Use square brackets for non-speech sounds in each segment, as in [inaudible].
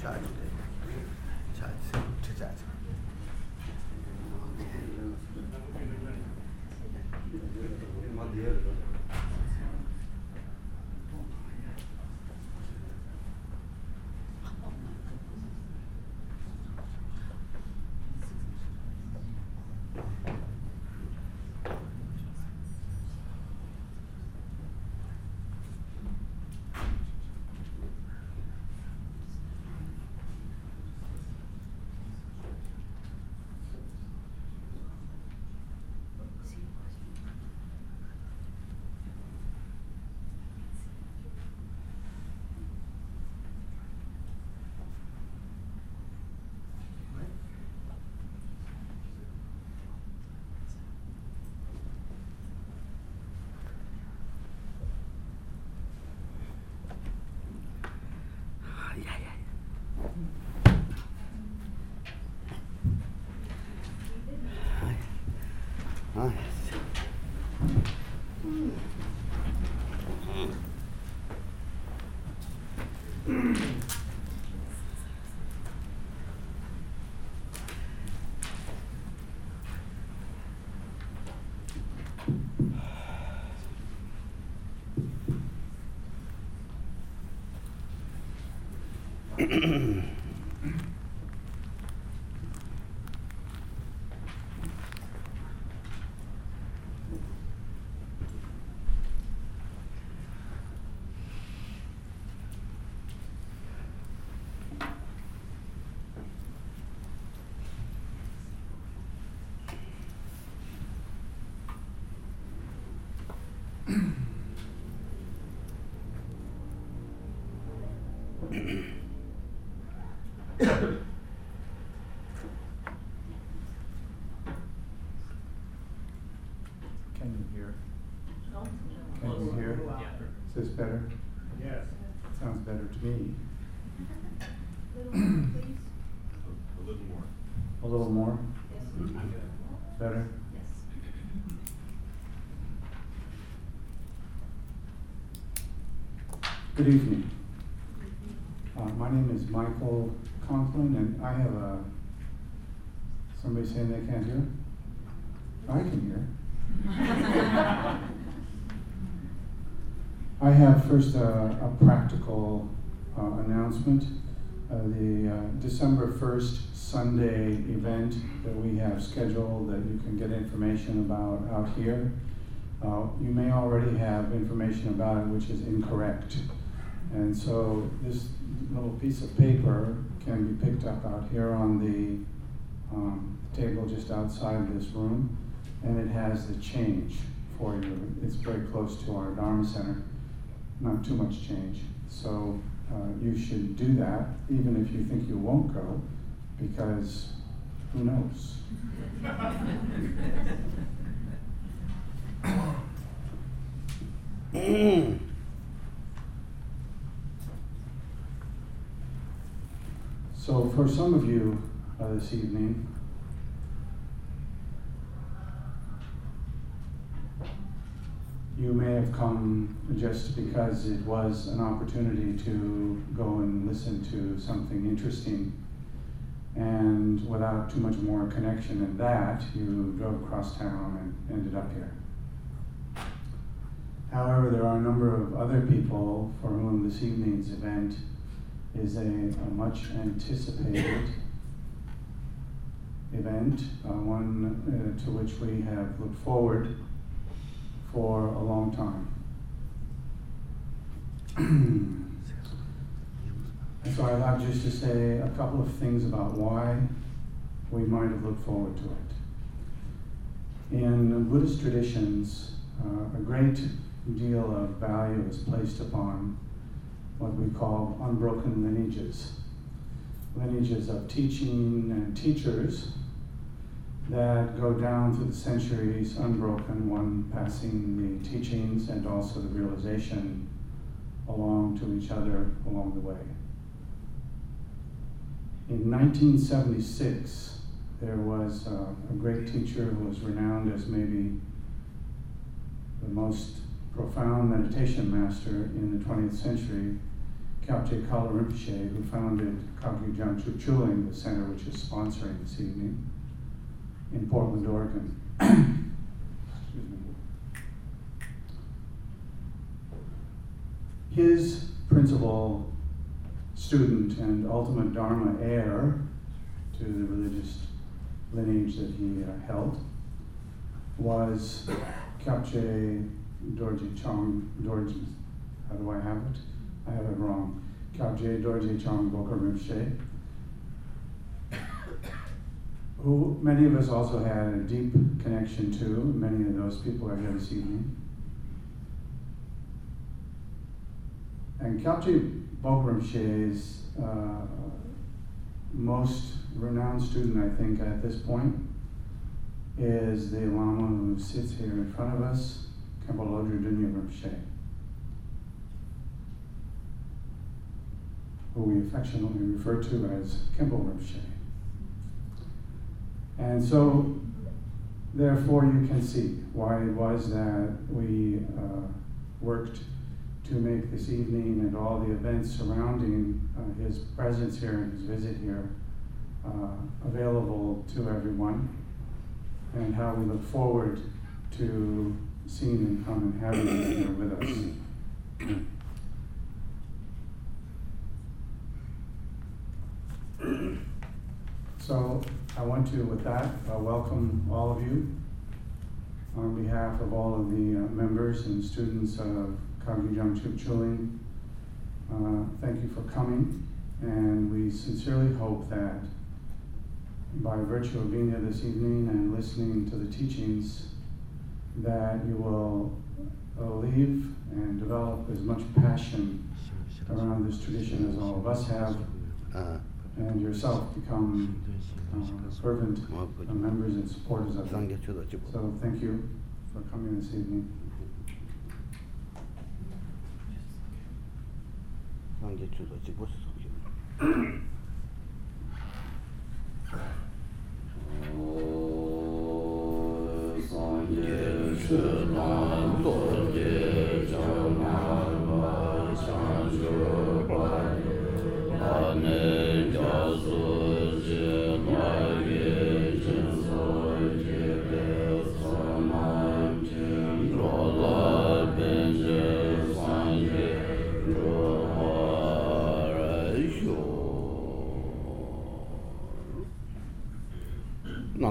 charge mm [clears throat] better? Yes. Sounds better to me. A little more. A little more? Yes. Better? Yes. Good evening. Uh, my name is Michael Conklin, and I have a, somebody saying they can't hear? I can hear. I have first a, a practical uh, announcement. Uh, the uh, December 1st Sunday event that we have scheduled that you can get information about out here. Uh, you may already have information about it which is incorrect. And so this little piece of paper can be picked up out here on the um, table just outside this room, and it has the change for you. It's very close to our Dharma Center, not too much change. So uh, you should do that, even if you think you won't go, because who knows? So for some of you uh, this evening, you may have come just because it was an opportunity to go and listen to something interesting. And without too much more connection than that, you drove across town and ended up here. However, there are a number of other people for whom this evening's event is a, a much anticipated event, uh, one uh, to which we have looked forward for a long time. [clears throat] and so I'd like just to say a couple of things about why we might have looked forward to it. In Buddhist traditions, uh, a great deal of value is placed upon what we call unbroken lineages. Lineages of teaching and teachers that go down through the centuries unbroken, one passing the teachings and also the realization along to each other along the way. In 1976, there was uh, a great teacher who was renowned as maybe the most profound meditation master in the 20th century, Kyabje Kalu Rinpoche, who founded Kagyu Changchub Chuling, the center which is sponsoring this evening in Portland, Oregon. [clears throat] His principal student and ultimate Dharma heir to the religious lineage that he uh, held was Kyabje Dorje Chang Dorje. How do I have it? I have it wrong. Kyabje Dorje Chang Bokar Rinpoche, who many of us also had a deep connection to. Many of those people are here this evening. And Bokar Rinpoche's uh, most renowned student, I think, at this point is the Lama who sits here in front of us, Lodro Donyo Rinpoche, who we affectionately refer to as Khenpo Rinpoche. And so, therefore, you can see why it was that we uh, worked to make this evening and all the events surrounding uh, his presence here and his visit here uh, available to everyone, and how we look forward to seeing him come and having him here with us. [clears throat] So I want to, with that, uh, welcome all of you on behalf of all of the uh, members and students of Kagyu Changchub Chuling. Uh, thank you for coming, and we sincerely hope that by virtue of being here this evening and listening to the teachings, that you will uh, leave and develop as much passion around this tradition as all of us have, 아, and yourself become uh, servant, members and supporters of it. So thank you for coming this evening. Amen.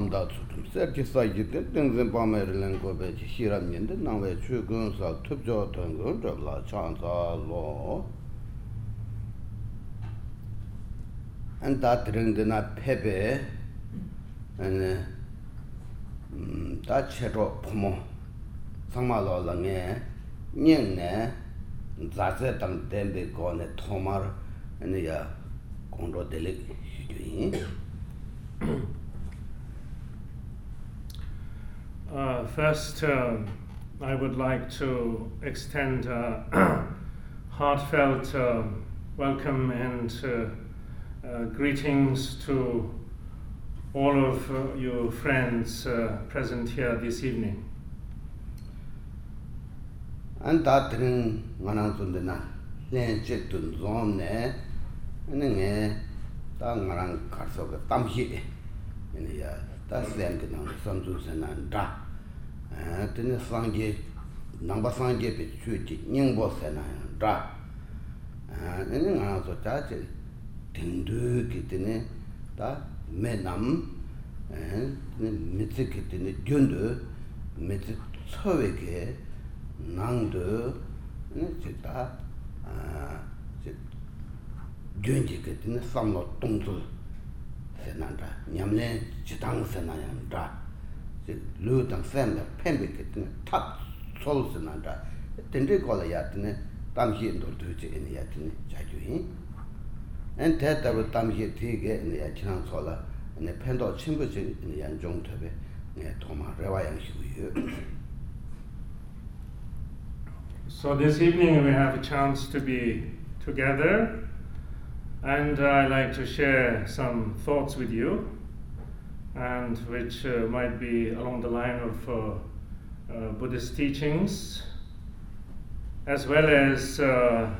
namda tsutum sepki sayi te tenzin pame rilen gobe chi shiram yende nangwe chu gun sa tup jo tengun drabla chan sa lo an da tiringde na pepe da chero pomo sangma lo la nge nyen ne zaze tang tenbe go ne tomar ya kondro delik yuyin Uh, first, um, I would like to extend a [clears throat] heartfelt uh, welcome and uh, uh, greetings to all of uh, your friends uh, present here this evening. An ta nga nang na, len chik tun ne, nge ta nga nang karso ya tā sēn kī nāng sāṃ tsū sēn nāng dā tēne sāng jē nāng bā sāng jē pē chū jī nying bō sēn nāng dā tēne ngā sō chā chē tēng dū kī tēne tā mē nām mē tsī kī tēne gyōn dū mē tsī tsō wē kē nāng dū chē tā gyōn jī kī tēne sāṃ lō tōng tsū se na dra, nyamlen chidang se na yang dra, lu dang sem da penpe ke tene tab sol se na dra, tenri kola ya tene tamshi ndur tu che ene ya tene chakyu yin. En te tabu tamshi ti ke ene ya chinang sola, ene pendo chenpo che ene ya njong tobe, ene thoma rewa yang shivu yu. So this evening we have a chance to be together and I'd like to share some thoughts with you, and which uh, might be along the line of uh, uh, Buddhist teachings, as well as uh,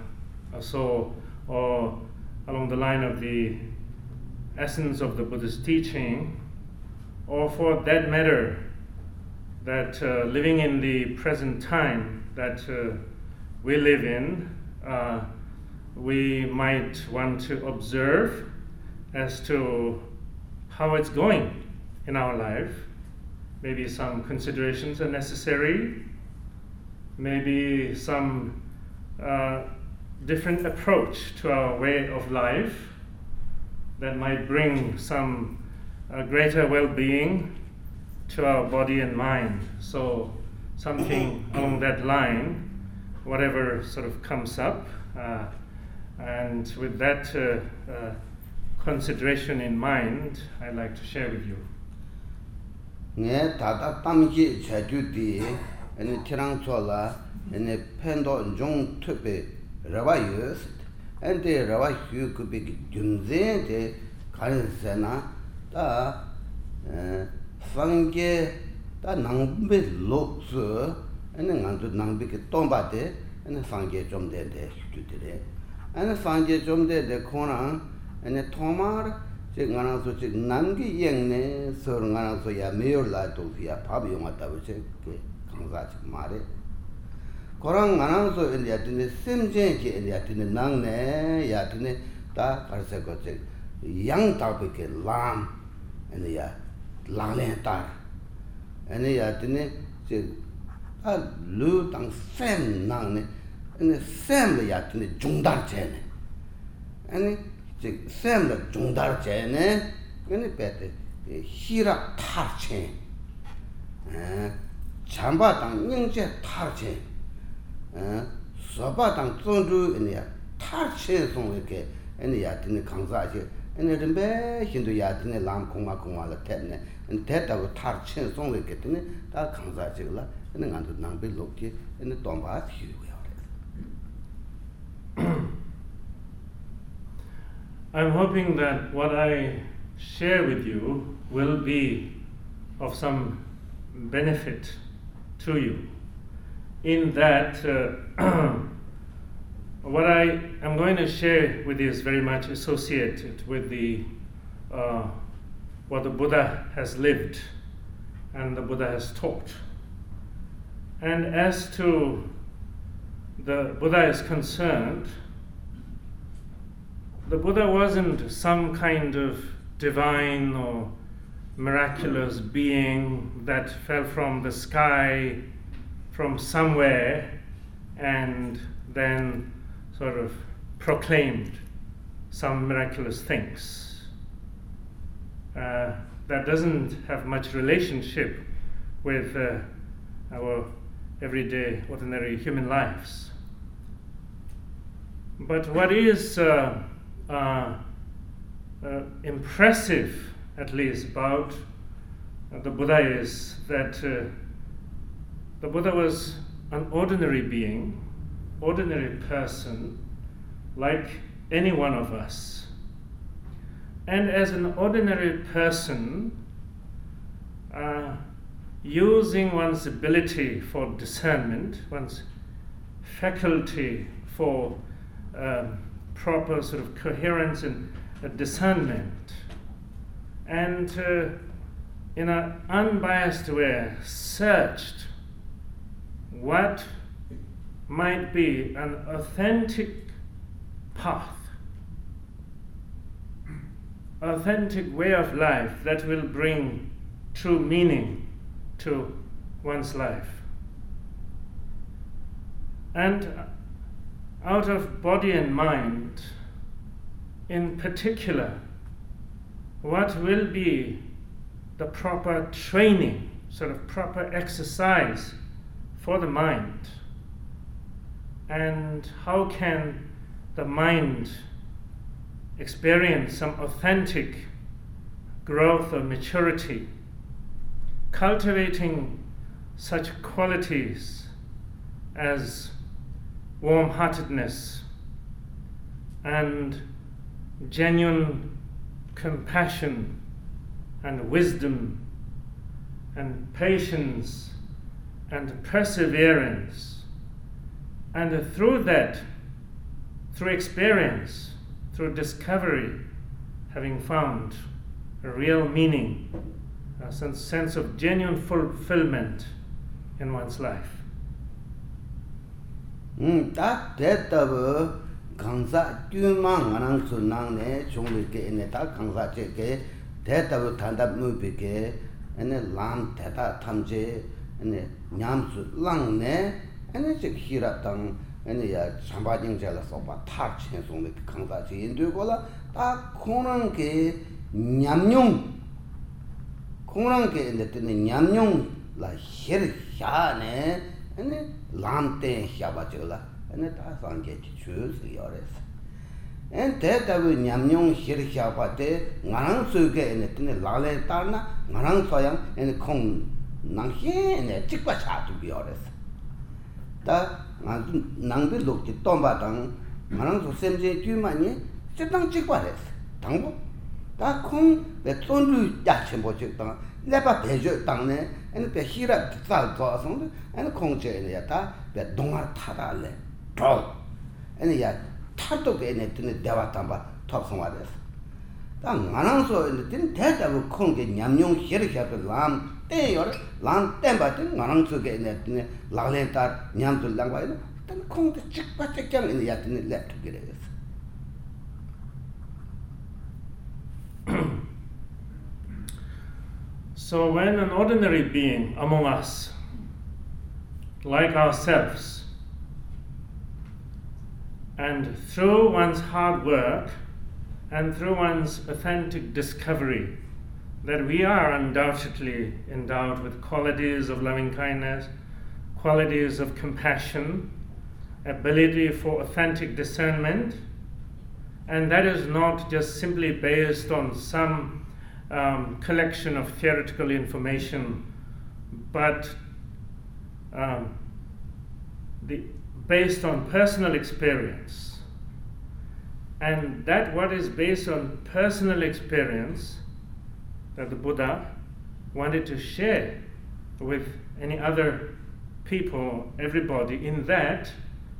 also or along the line of the essence of the Buddhist teaching, or for that matter, that uh, living in the present time that uh, we live in, we might want to observe as to how it's going in our life. Maybe some considerations are necessary, maybe some uh, different approach to our way of life that might bring some uh, greater well being to our body and mind. So, something along that line, whatever sort of comes up, uh, And with that uh, uh, consideration in mind, I'd like to share with you. nge tata tamji chaju di ene tirang chola ene pendo jong tupe rawa yus ente rawa hyu kubi ki gyunze de karin sena ta sangge ta nangbe lok su ene nganzu nangbe ki tomba de ene sangge chom de de ane sanje chomde de khona ane thomar che ngana so che nangi yengne sor ngana so ya meyor la to ya phab yong ta bu che ke khangza che mare korang ngana so in ya tin sim je ke in ya tin nang ne ya tin ta kar se ko che yang ta pe ke lam ane ya lang le ta ane ya tin che ta lu tang sem nang ne 아 루당 셈 낭네 인디 셈 야, 드네 중단 제네 아니 즉 샘의 중달 전에 근데 배때 히라 타체 에 잠바당 닝제 타체 에 서바당 존주 이니야 타체 송에게 이니야 드는 강사지 이니 좀 신도 야드네 람 공마 공마를 때네 이 대다고 타체 송에게 드네 다 강사지라 이니 간도 남비 lokti 이니 돈바 필요해요 [clears throat] I'm hoping that what I share with you will be of some benefit to you. In that, uh, [clears throat] what I am going to share with you is very much associated with the uh, what the Buddha has lived and the Buddha has taught. And as to the Buddha is concerned, the Buddha wasn't some kind of divine or miraculous being that fell from the sky from somewhere and then sort of proclaimed some miraculous things. Uh, that doesn't have much relationship with uh, our everyday, ordinary human lives. But what is uh, uh, uh, impressive, at least, about the Buddha is that uh, the Buddha was an ordinary being, ordinary person, like any one of us. And as an ordinary person, uh, using one's ability for discernment, one's faculty for um, proper sort of coherence and uh, discernment, and uh, in an unbiased way searched what might be an authentic path, authentic way of life that will bring true meaning to one's life. And out of body and mind, in particular, what will be the proper training, sort of proper exercise for the mind, and how can the mind experience some authentic growth or maturity, cultivating such qualities as warm heartedness, and genuine compassion, and wisdom, and patience, and perseverance. And through that, through experience, through discovery, having found a real meaning, a sense, sense of genuine fulfillment in one's life. 음, 다 됐다고 강사 규망 안한 순낭네 종리게 네 다 강사 제게 됐다고 단답 무비게 ene lam teta tamje ene nyamsu lang ne ene chik hira tang ene ya chamba jing jala sopa tar chen song me kangsa chi yin duyo kola ta kongrang ke nyamnyung kongrang ke ene tene nyamnyung la hir hya ne ene lam ten hya ba chigla ene ta sangye chi chu si yore en te tabu nyamnyong hir xia pa te ngarang su ge ene tene la le tar na ngarang so yang ene kong nang xie ene chikpa cha tu bi ores ta nga nang bi luk ti tom ba tang ngarang su sem je ju ma ni che tang chikpa res tang bu ta kong le tson lu ya chen bo chik tang le pa pe jo tang ne ene pe hira sa zo song ene kong che ene ya ta pe dongar ta da le ene ya 탈도 게네 드네 ane pe hira tsa tsa sung ane kongche ane ya ta pe dongar tata le tol ane ya tardo ke ane tene dewa tamba top sungwa desu ta ngarang so ane tene tetabu kongche nyamnyong hira hira pe lam ten yor lam tenpa tene ngarang so ke ane tene laklen tar nyamzul langwa ane tene kongche chikpa chikyang ane ya tene le tukire desu [coughs] So when an ordinary being among us like ourselves And through one's hard work and through one's authentic discovery that we are undoubtedly endowed with qualities of loving kindness, qualities of compassion, ability for authentic discernment, and that is not just simply based on some um, collection of theoretical information, but um, the based on personal experience. And that what is based on personal experience that the Buddha wanted to share with any other people, everybody, in that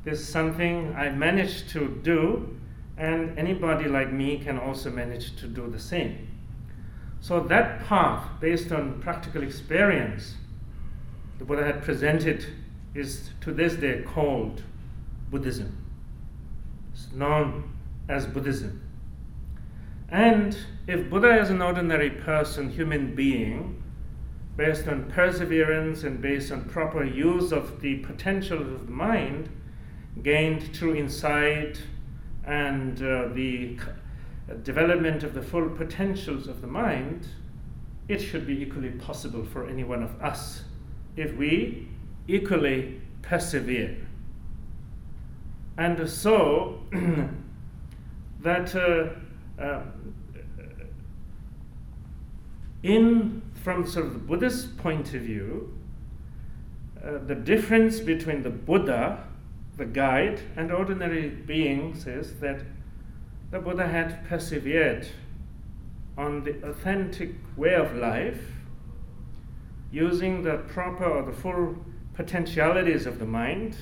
there's something I managed to do, and anybody like me can also manage to do the same. So, that path, based on practical experience, the Buddha had presented is to this day called Buddhism. It's known as Buddhism. And if Buddha is an ordinary person, human being, based on perseverance and based on proper use of the potential of the mind, gained through insight and uh, the development of the full potentials of the mind, it should be equally possible for any one of us if we equally persevere. And so, [clears throat] that uh, uh, in from sort of the Buddhist point of view, uh, the difference between the Buddha, the guide, and ordinary beings is that the Buddha had persevered on the authentic way of life using the proper or the full potentialities of the mind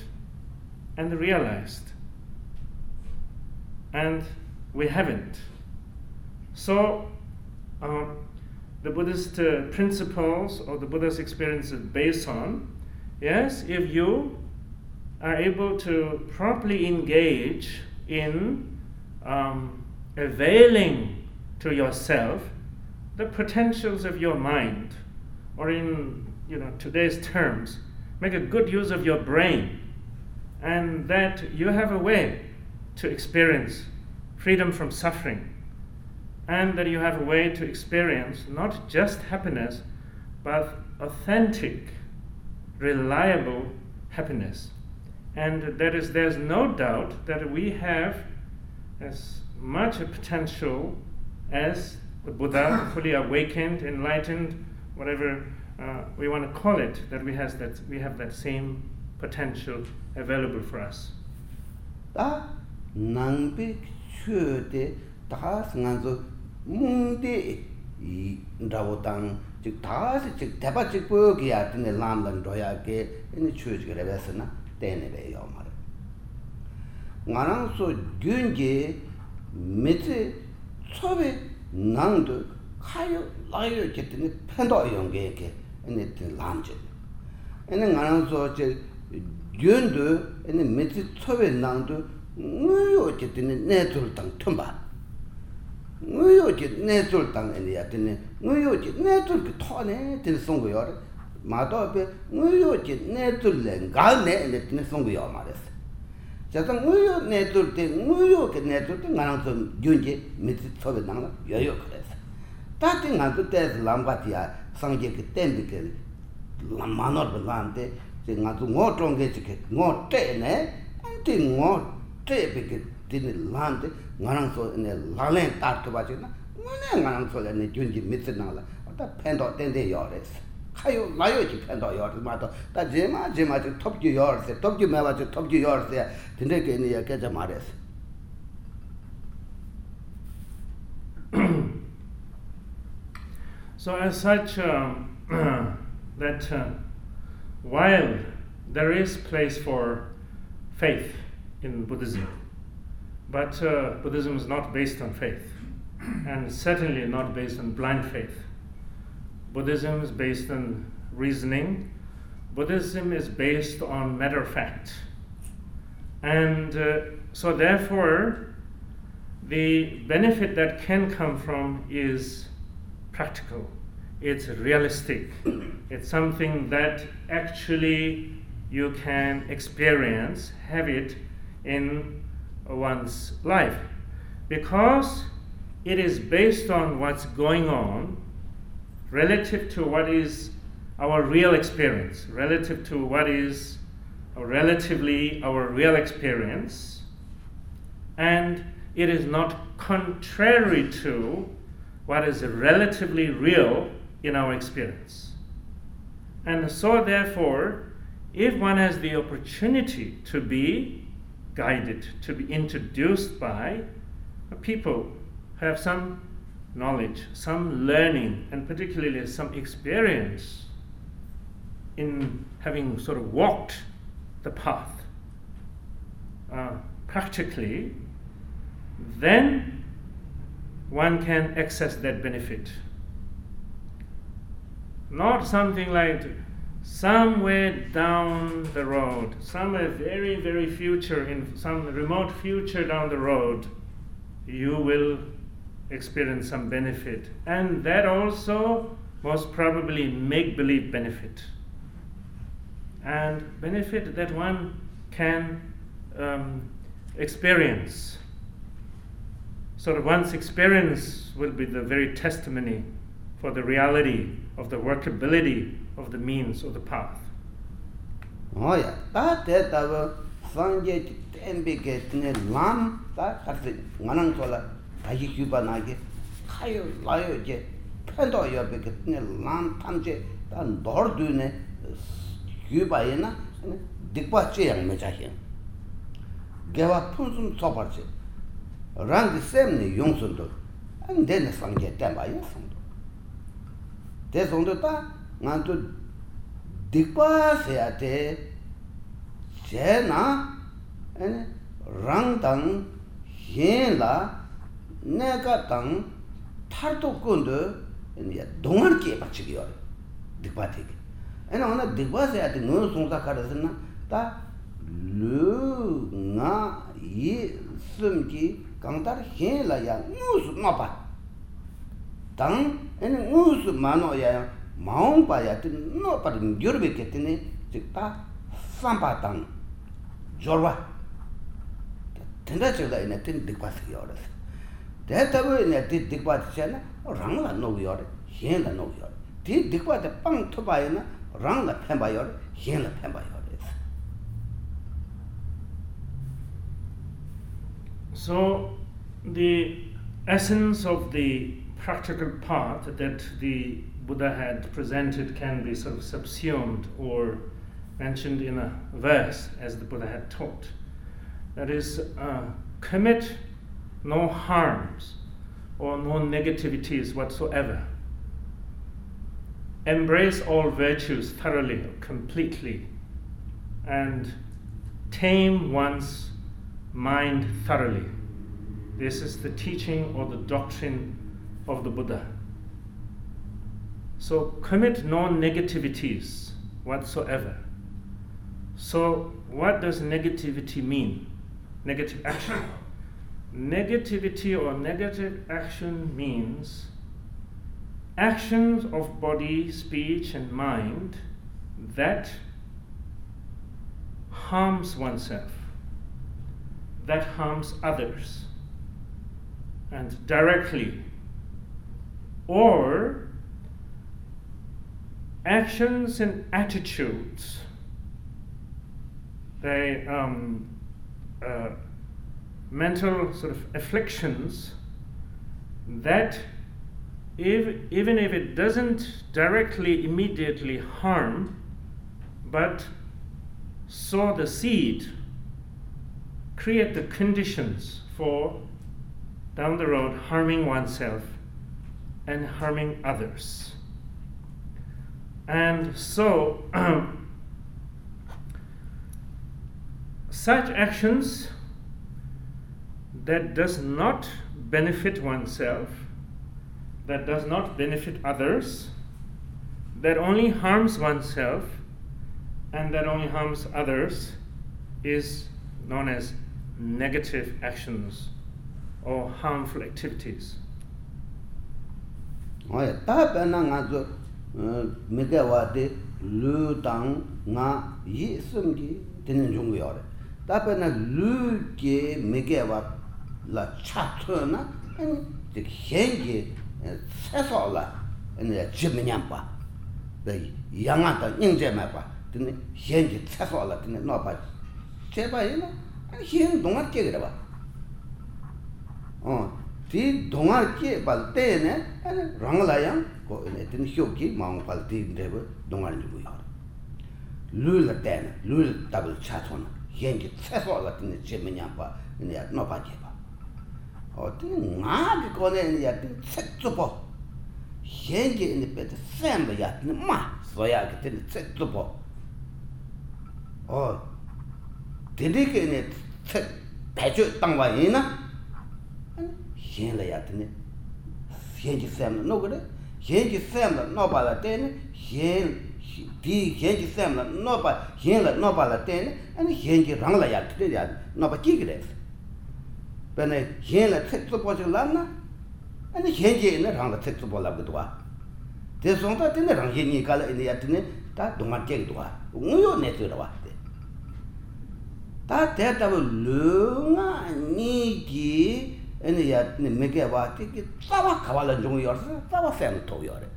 and realized. And we haven't. So, um, the Buddhist uh, principles or the Buddha's experience is based on yes, if you are able to properly engage in um, availing to yourself the potentials of your mind, or in you know today's terms, make a good use of your brain, and that you have a way to experience freedom from suffering, and that you have a way to experience not just happiness, but authentic, reliable happiness. And that is, there's no doubt that we have as much a potential as the Buddha, fully awakened, enlightened, whatever uh, we want to call it, that we, has that we have that same potential available for us. 다 낭비 추데 다 상한서 뭉데 이 ndawotan 즉 다시 즉 대바 즉 보기야 되네 람란 도야게 이 추지 그래서나 때네래 요 말. ngaran so gyungi mitsi tsobi nangdu kayo layo jitini pendo yongi yake ene tin lamji ene ngaran so je gyundu ene mitsi tsobi nangdu nguyo jitini netul tang tumba nguyo jit netul tang ene ya tini nguyo jit netul ki to ne tini songu yore mato pe nguyo jit netul le ngal ne ene tini songu yore mares 자상 우유 내줄 때 우유 그 내줄 때 나랑 좀 윤지 밑에 처에 나가 여유 그래서 다들 나도 때 람바티야 상제 그 땐데 그 람마노 벌한테 제 나도 뭐 정게 지게 뭐 때네 안티 뭐 때베게 되는 란데 나랑 소 네, 라렌 따트 봐지나 뭐네 나랑 소에 네 윤지 밑에 나가 다 팬도 땐데 요래서 kayo layo chi pendo yor si mato ta jima jima chi top ki yor si top ki mewa chi top ki yor si tinte ke ni ya kecha ma res [clears throat] So as such, uh, [clears throat] that uh, while there is place for faith in Buddhism, but uh, Buddhism is not based on faith, and certainly not based on blind faith. Buddhism is based on reasoning. Buddhism is based on matter of fact. And uh, so, therefore, the benefit that can come from is practical, it's realistic, it's something that actually you can experience, have it in one's life. Because it is based on what's going on relative to what is our real experience, relative to what is relatively our real experience, and it is not contrary to what is relatively real in our experience. And so, therefore, if one has the opportunity to be guided, to be introduced by people who have some knowledge, some learning, and particularly some experience in having sort of walked the path uh, practically, then one can access that benefit. Not something like somewhere down the road, somewhere very, very future, in some remote future down the road, you will experience some benefit. And that also most probably make believe benefit. And benefit that one can um, experience. So that one's experience will be the very testimony for the reality of the workability of the means of the path. oh ya ta te ta ba sangye chi tembe ke tne lam khatse nganang sola 다시 휴바 나게 카요 라요 이제 팬도 옆에 그때 람 탐제 단 너르드네 휴바에나 딕바체 양매자히 개와 푼순 소바체 랑디 셈네 용선도 안 되는 상계 때마요 성도 대성도 다 나도 딕바세야 돼 제나 에 랑당 힌라 내가 당 탈도 건데 이제 동안 게 받치기요. 득바티. 에나 오나 득바세 아테 너 송사 카르스나 다 르나 이 숨기 강달 헨라야 누스 마바 당 에네 누스 마노야 마옹 바야 티 노파르 겨르베케티네 직다 삼바당 조르와 텐다 저다 이네 텐 득바세 요르스 dē tabu nē tī dikpa tī chāyā nā rāng lā nōg yō rē, xiān lā nōg yō rē tī dikpa tī pāṅ tūpa yō nā rāng lā pēmbā yō rē, xiān lā pēmbā yō rē So, the essence of the practical path that the Buddha had presented can be sort of subsumed or mentioned in a verse as the Buddha had taught. That is, uh, commit no harms or no negativities whatsoever. Embrace all virtues thoroughly, completely, and tame one's mind thoroughly. This is the teaching or the doctrine of the Buddha. So commit no negativities whatsoever. So, what does negativity mean? Negative action. Negativity or negative action means actions of body, speech, and mind that harms oneself, that harms others, and directly, or actions and attitudes, they um, uh, mental sort of afflictions that if, even if it doesn't directly immediately harm but sow the seed create the conditions for down the road harming oneself and harming others. And so [clears throat] such actions that does not benefit oneself, that does not benefit others, that only harms oneself, and that only harms others is known as negative actions or harmful activities. oye ta pe na nga zo eh, me de wa de lu dang nga yi sum gi den jung yo re ta pe na lu ge me ge wa la cha tu na 아니 dik hengi seso la jiminyam pa yanga ta nyingze ma pa dine hengi seso la dine no pa che pa ina hengi donga kye gira pa di donga kye pal te ne rang la yang ko dine hyo ki maung pal di mdrewa donga libu yor lu la te ne lu la tabla cha tu na hengi seso la dine jiminyam pa no pa kye 어디 나게 거네 야 책도 봐 현기 이네 베트 샘바야 마 소야 그때 책도 봐어 데리게 이네 책 배주 땅와 이나 yin la ya tene yin ji sem la no gre yin ji sem la no ba la tene yin di yin ji sem la no ba yin la no ba la tene ani yin ji rang la ya tene ya no ba bēne yin la tēk tsūpo chik lām na ane yin je ina rāng la tēk tsūpo lām gudwa tē sōng tā tēne rāng yin nī kāla ina ya tēne tā dōngā tēk gudwa ngū yō nē tsū rā tē tā tē tabu lū ngā nī kī ina ya tēne mē kē wā tē kī tsāwa kāwa la njōng yō rā tsāwa fēm tō yō rā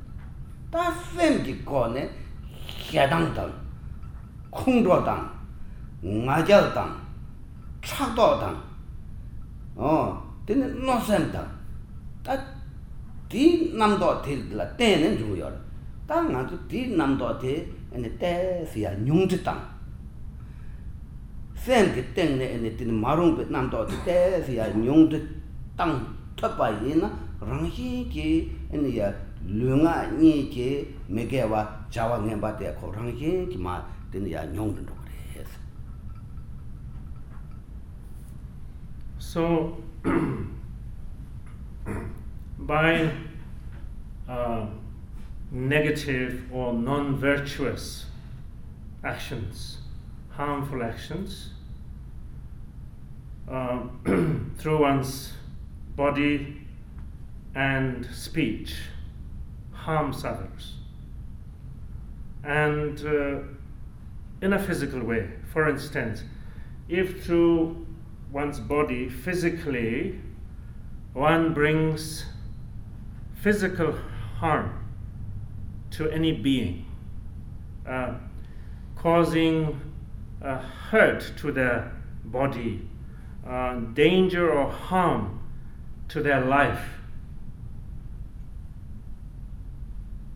tā fēm kī kō nē xē dāng dāng khōng dō dāng ngā jiao dāng chāk dō dāng dang oh tene no sem dang ta di nam do ti la ten ne jung yor ta nga zu di nam do ti ene te si ya nyung zhi dang sem ki teng ne ene tene ma rung pe nam do ti te si ya nyung zhi 땅 톱바 이나 랑히기 애니야 르nga ni ke mege wa jawa nge ba de ko rang ye ki ma den ya nyong den So, [clears throat] by uh, negative or non virtuous actions, harmful actions, uh, [clears throat] through one's body and speech harms others. And uh, in a physical way, for instance, if through one's body physically one brings physical harm to any being, uh, causing uh, hurt to their body, uh, danger or harm to their life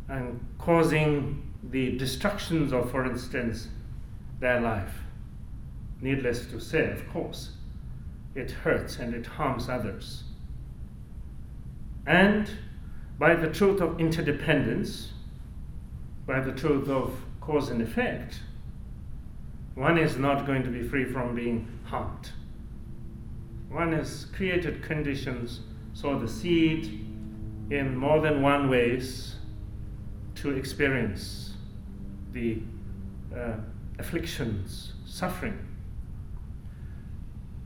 and causing the destructions of, for instance, their life. Needless to say, of course, it hurts and it harms others. And by the truth of interdependence, by the truth of cause and effect, one is not going to be free from being harmed. one has created conditions so the seed in more than one ways to experience the uh, afflictions, suffering.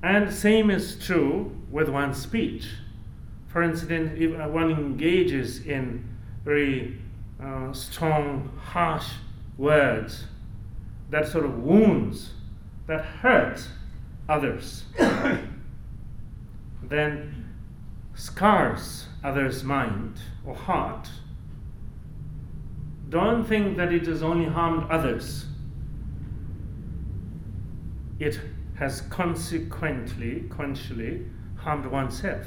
And same is true with one's speech. For instance, if uh, one engages in very uh, strong, harsh words that sort of wounds, that hurt others, [coughs] then scars others' mind or heart. Don't think that it has only harmed others. It has consequently, consequently harmed oneself.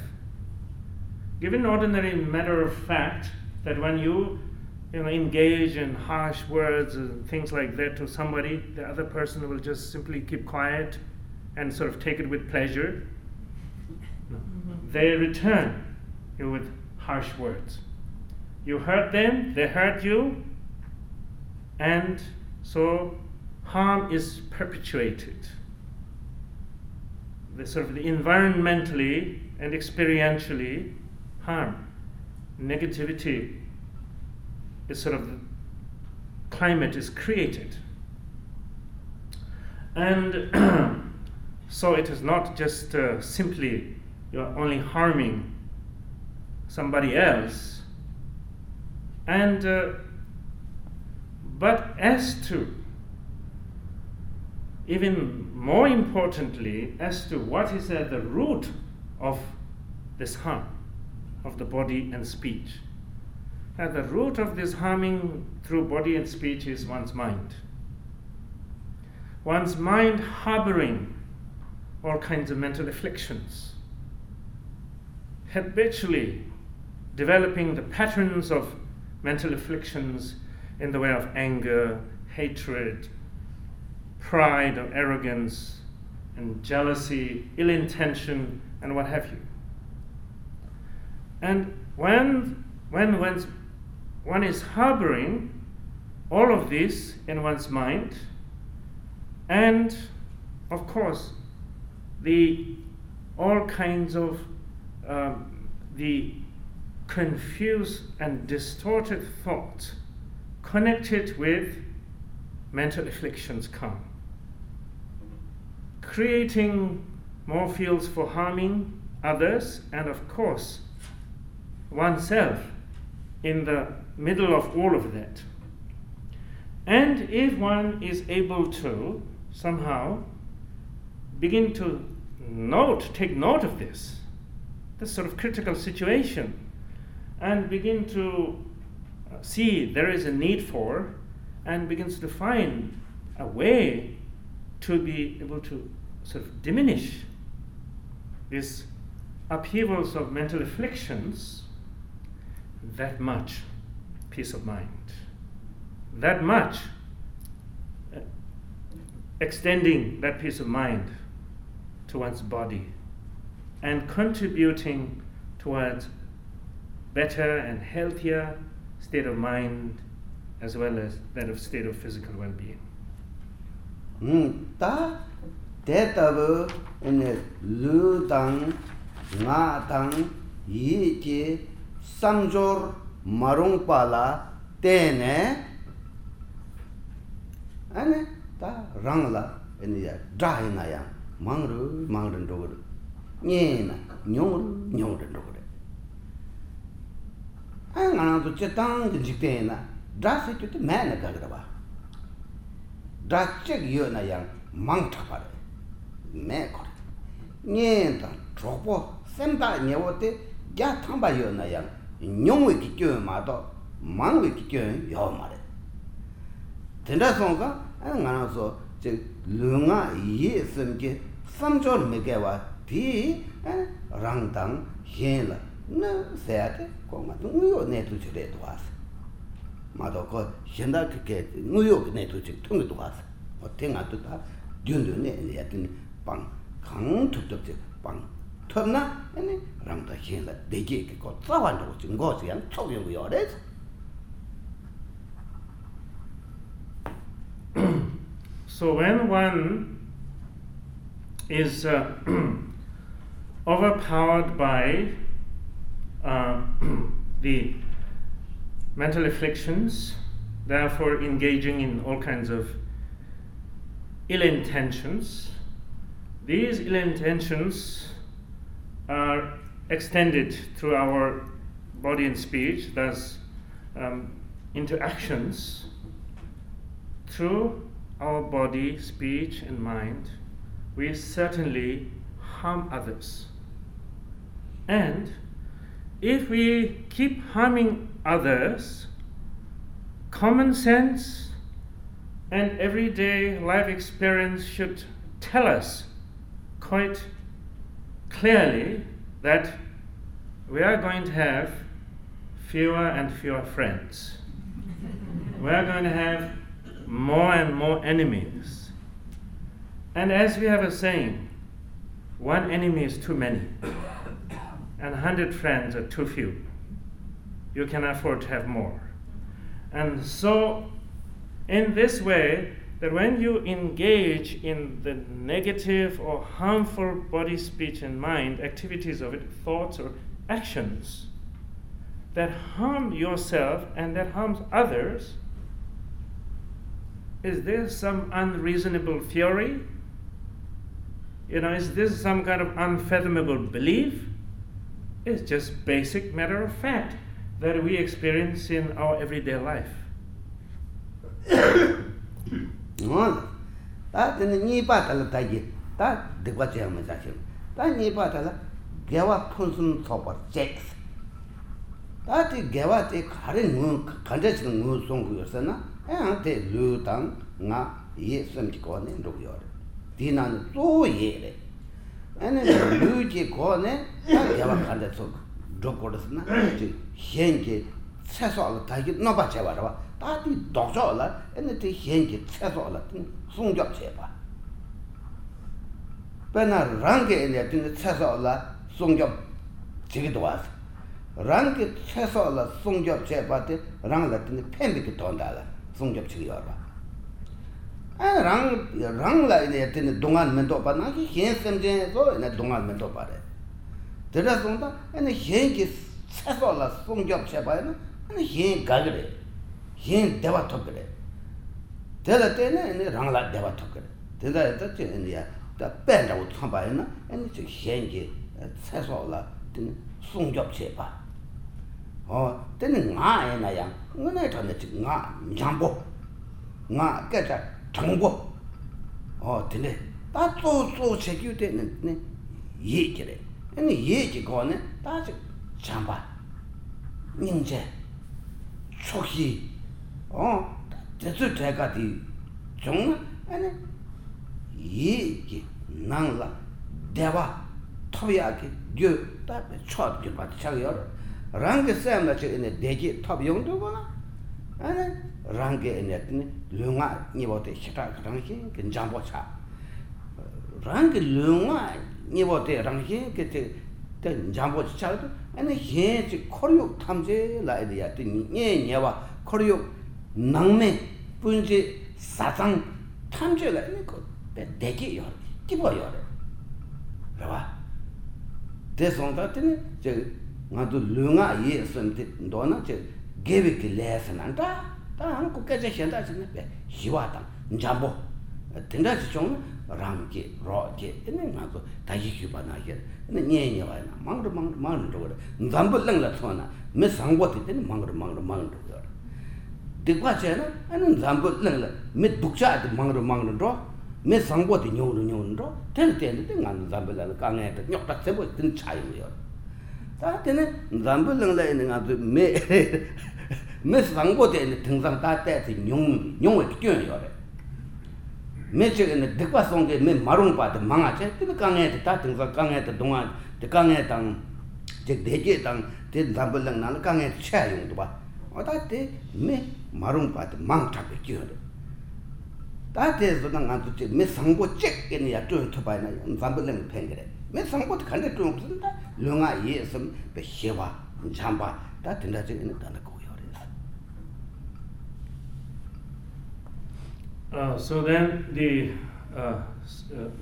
Given ordinary matter of fact that when you you know, engage in harsh words and things like that to somebody, the other person will just simply keep quiet and sort of take it with pleasure. No. Mm-hmm. They return you with harsh words. You hurt them, they hurt you, and so harm is perpetuated. The sort of the environmentally and experientially harm, negativity is sort of climate is created. And [clears throat] so it is not just uh, simply you're only harming somebody else. And uh, but as to even more importantly, as to what is at the root of this harm of the body and speech. At the root of this harming through body and speech is one's mind. One's mind harboring all kinds of mental afflictions, habitually developing the patterns of mental afflictions in the way of anger, hatred, pride or arrogance, and jealousy, ill intention, and what have you. And when, when one is harboring all of this in one's mind, and of course, the all kinds of um, the confused and distorted thoughts connected with mental afflictions come, creating more fields for harming others and, of course, oneself in the middle of all of that. And if one is able to somehow begin to note, take note of this, this sort of critical situation, and begin to uh, see there is a need for, and begins to find a way to be able to sort of diminish these upheavals of mental afflictions, that much peace of mind. That much uh, extending that peace of mind to one's body and contributing towards better and healthier state of mind as well as that of state of physical well-being. 음, Te tabu lu tang, nga tang, yi ki samjor marung pa la tene ane ta rang la ane ya dra ina ya mang ru mang rin do ru nye na nyong ru nyong rin do ru ane nga nang tu che tang ki jik ten na dra se kyu te na ka gra ba dra chek yo na yang mang thak pa re mē kore. Nye tā chokpo sem tā nye wo te gyā thāmbā yo na yang nyōng wē ki kyō mā tō māng wē ki kyō yo mā re. Tendā sōng kā ngā rā sō chē lū ngā yī sem ki sam chō mē kē wā tī rāng tāng hiēn la nā sē yā te kō ngā tō ngū yo nē tu chī rē tu wā sē mā tō kō hiēn tā kē ngū yo nē tu chī tōng tu wā sē o te ngā tu tā dyun dyun nē yā tu nē [clears throat] So when one is uh, [clears throat] overpowered by uh, [clears throat] the mental afflictions, therefore engaging in all kinds of ill intentions, these ill intentions are extended through our body and speech, thus um, into actions through our body, speech, and mind. We certainly harm others. And if we keep harming others, common sense and everyday life experience should tell us quite clearly that we are going to have fewer and fewer friends. we are going to have more and more enemies. And as we have a saying, one enemy is too many, and a hundred friends are too few. You can afford to have more. And so, in this way, that when you engage in the negative or harmful body, speech, and mind activities of it, thoughts or actions that harm yourself and that harms others, is there some unreasonable theory you know, is this some kind of unfathomable belief? It's just basic matter of fact that we experience in our everyday life. [coughs] tā tēne nīpā tāla tāki tā dikwa chaya ma chāshim tā nīpā tāla gyāwa phūnsun tsōpar chēks tā tī gyāwa tī khārī ngū khāntā chika ngū sōngu yorsa na āyā tē lū tāng ngā yē sōm chī kō nē rūk yor tī nā nī tsō yē rē āyā lū chī kō nē tā gyāwa khāntā tsōk rūk kōrsa na chī hiān chī tsā sō la ta ji no pa che wa ra ba ta ti do so la ane ti hen ji cha so la ti song jo che ba pe na rang ge ne ti cha so la song jo ji ge do wa rang ge cha so la song jo che ba ti rang la ti pen bi ge do da la song jo chi yo ba 아 랑, 랑라 이제 때는 동안 면도 받나 그 현sem제도 이제 동안 면도 받아. 들어서다 아니 현기 세서라 송접 해봐요. 아니 현 가그래. yin dewa tokre deda tene ene rangla dewa tokre deda eta che ene ya da benda u tsamba ene ene che yin ge eh, tseso la tene sung job che pa. O tene nga ene ya ngane tanda che nga nyambo nga kecha changbo o tene ta tso tso che kyu tene ye kire ene ye ki ko ne ta che chamba nyingze chokhi 어 근데 다또또 제규 되는 네 얘기래 아니 얘기 거는 다지 잠바 닝제 초기 어 대수 대가디 정 아니 얘기 난라 대화 토비하게 듀다 초기 받 차려 랑게 쌤나 저네 대기 탑 용도구나 아니 rāngi ānyā tīni lūngā nīpo tē shitā rānghi kī njāmbo chā rāngi lūngā nīpo tē rānghi kī tē tē njāmbo chā tō ānyā hēn chī kōryuk tamchē lā ānyā yā tī nye nye wā kōryuk nāngmē pūñchī sācāng tamchē lā ānyā kō tē dēkī yō 낭매 뿐지 사상 탐죄라. 이거 대기 요 기보 요래. 봐봐. 대송다 때는 저 나도 릉아 예 선데 너나 저 개비기 레스난다. 다 한국 가자 현다 지는 배. 희와다 잠보. 된다 좀 랑게 로게 얘는 나도 다시 기반하게. 근데 녀녀 와나 망도 망도 망도 그래 잠불랑 라서나. 매 상고 때는 망도 망도 망도 dikwa che na ane zambu nangla me dukcha ati mangro mangro nro me sangbo di nyongro nyongro nro ten ten ten nga zambu nangla ka nga yata nyokta tsebo ten chayo yo. Ta tene zambu nangla ene nga zu me [laughs] me sangbo di ene tengzang ta te ati nyong nyongwe kyun yo re. Me che ene dikwa songge me marung pa ati manga che tene ka nga yata ta tengzang ka nga yata dunga ka nga yata tang jek deje tang ten zambu nangla ka nga yata chayo yo ba oda te me marung pa te mang chabe kiyo re da te zo na nga zuche me sangbo chek kene ya tuyong tubay na zambu leng penge re me sangbo te kanda tuyong kusin da lunga ye esam pe shewa njamba da tinda chek ene dana kuyo re so then the uh,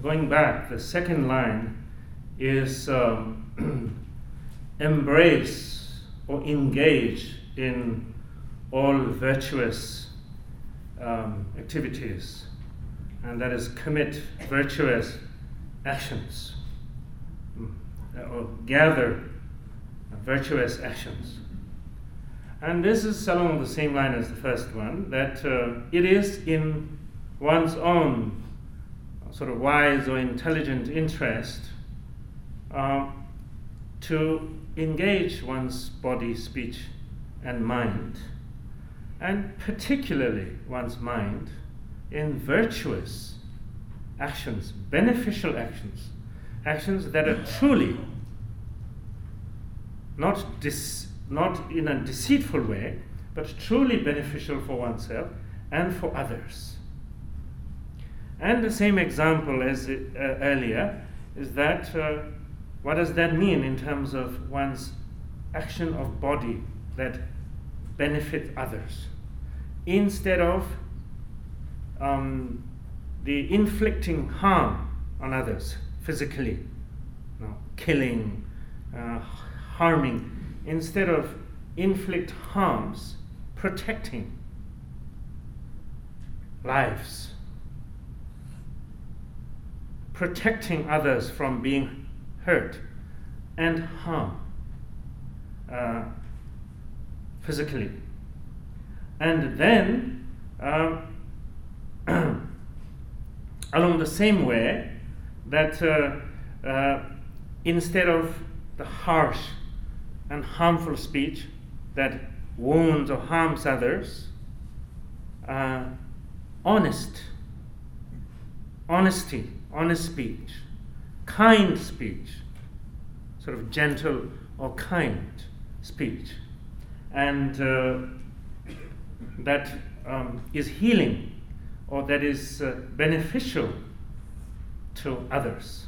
going back the second line is um, [clears throat] embrace or engage in all virtuous um, activities, and that is commit virtuous actions mm, or gather virtuous actions. And this is along the same line as the first one that uh, it is in one's own sort of wise or intelligent interest uh, to engage one's body, speech, and mind, and particularly one's mind, in virtuous actions, beneficial actions, actions that are truly not, dis, not in a deceitful way, but truly beneficial for oneself and for others. And the same example as uh, earlier is that uh, what does that mean in terms of one's action of body that benefit others? Instead of um, the inflicting harm on others physically, you know, killing, uh, harming, instead of inflict harms, protecting lives, protecting others from being hurt and harm uh, physically. And then, uh, [clears throat] along the same way, that uh, uh, instead of the harsh and harmful speech that wounds or harms others, uh, honest, honesty, honest speech, kind speech, sort of gentle or kind speech, and uh, that um, is healing or that is uh, beneficial to others.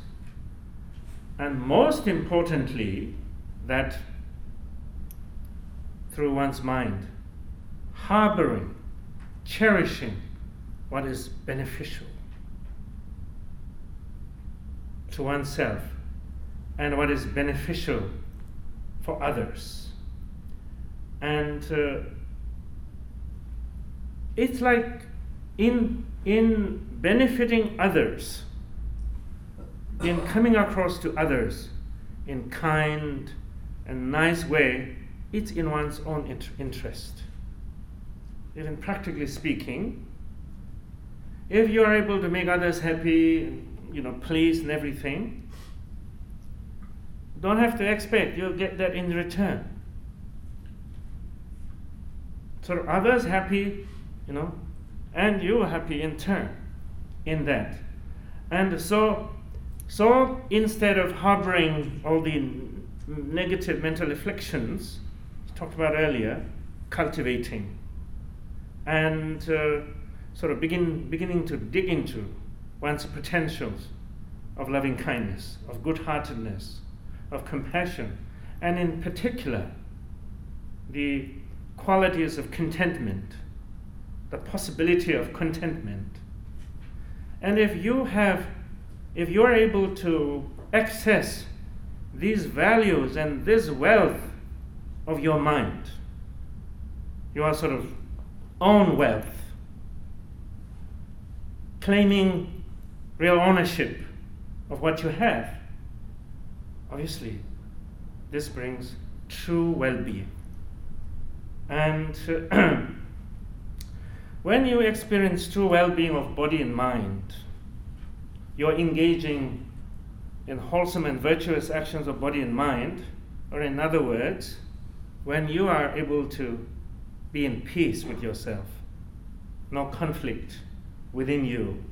And most importantly, that through one's mind, harboring, cherishing what is beneficial to oneself and what is beneficial for others. And uh, it's like in, in benefiting others, in coming across to others in kind and nice way, it's in one's own int- interest. Even practically speaking, if you are able to make others happy, you know, pleased and everything, don't have to expect you'll get that in return. So others happy, you know, and you happy in turn in that. And so so instead of harboring all the negative mental afflictions, talked about earlier, cultivating and uh, sort of begin, beginning to dig into one's potentials of loving kindness, of good heartedness, of compassion, and in particular, the qualities of contentment, the possibility of contentment. And if you have, if you're able to access these values and this wealth of your mind, your sort of own wealth, claiming real ownership of what you have. Obviously, this brings true well being. And [clears throat] when you experience true well being of body and mind, you're engaging in wholesome and virtuous actions of body and mind, or in other words, when you are able to be in peace with yourself, no conflict within you,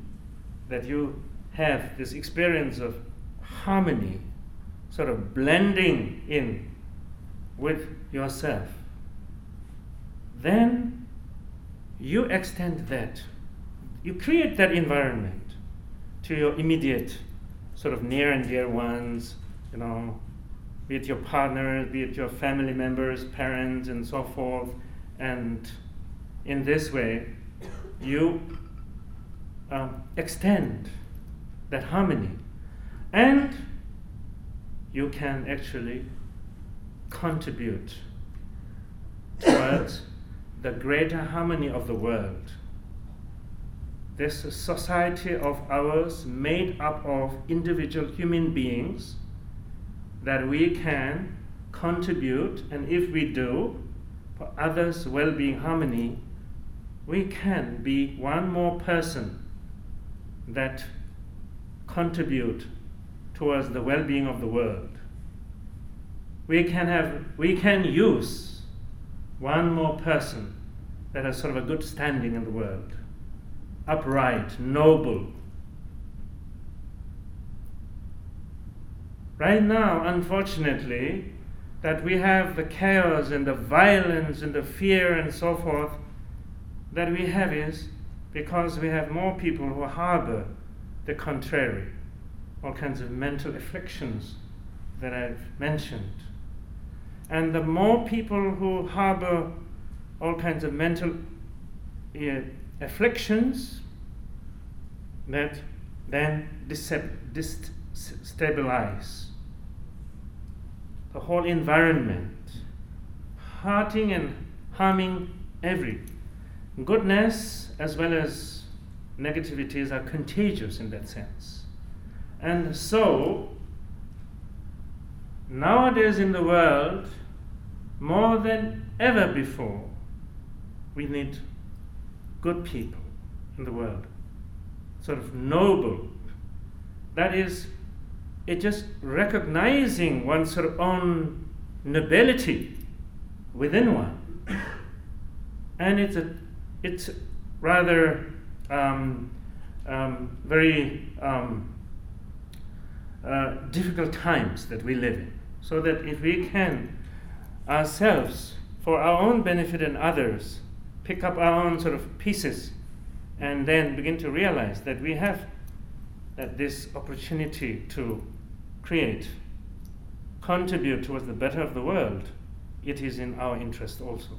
that you have this experience of harmony, sort of blending in with yourself, then you extend that. You create that environment to your immediate, sort of near and dear ones, you know, be it your partner, be it your family members, parents, and so forth. And in this way, you um, extend that harmony. And you can actually contribute towards the greater harmony of the world. This society of ours, made up of individual human beings, that we can contribute, and if we do, for others' well being harmony, we can be one more person that contribute towards the well being of the world. We can have we can use one more person that has sort of a good standing in the world, upright, noble. Right now, unfortunately, that we have the chaos and the violence and the fear and so forth that we have is because we have more people who harbor the contrary, all kinds of mental afflictions that I've mentioned. And the more people who harbor all kinds of mental uh, afflictions that then destabilize the whole environment, hurting and harming every goodness as well as negativities are contagious in that sense. And so, nowadays in the world, more than ever before, we need good people in the world, sort of noble. That is, it just recognizing one's own nobility within one. And it's a it's rather um, um, very um, uh, difficult times that we live in. So that if we can ourselves, for our own benefit and others, pick up our own sort of pieces and then begin to realize that we have that this opportunity to create, contribute towards the better of the world, it is in our interest also.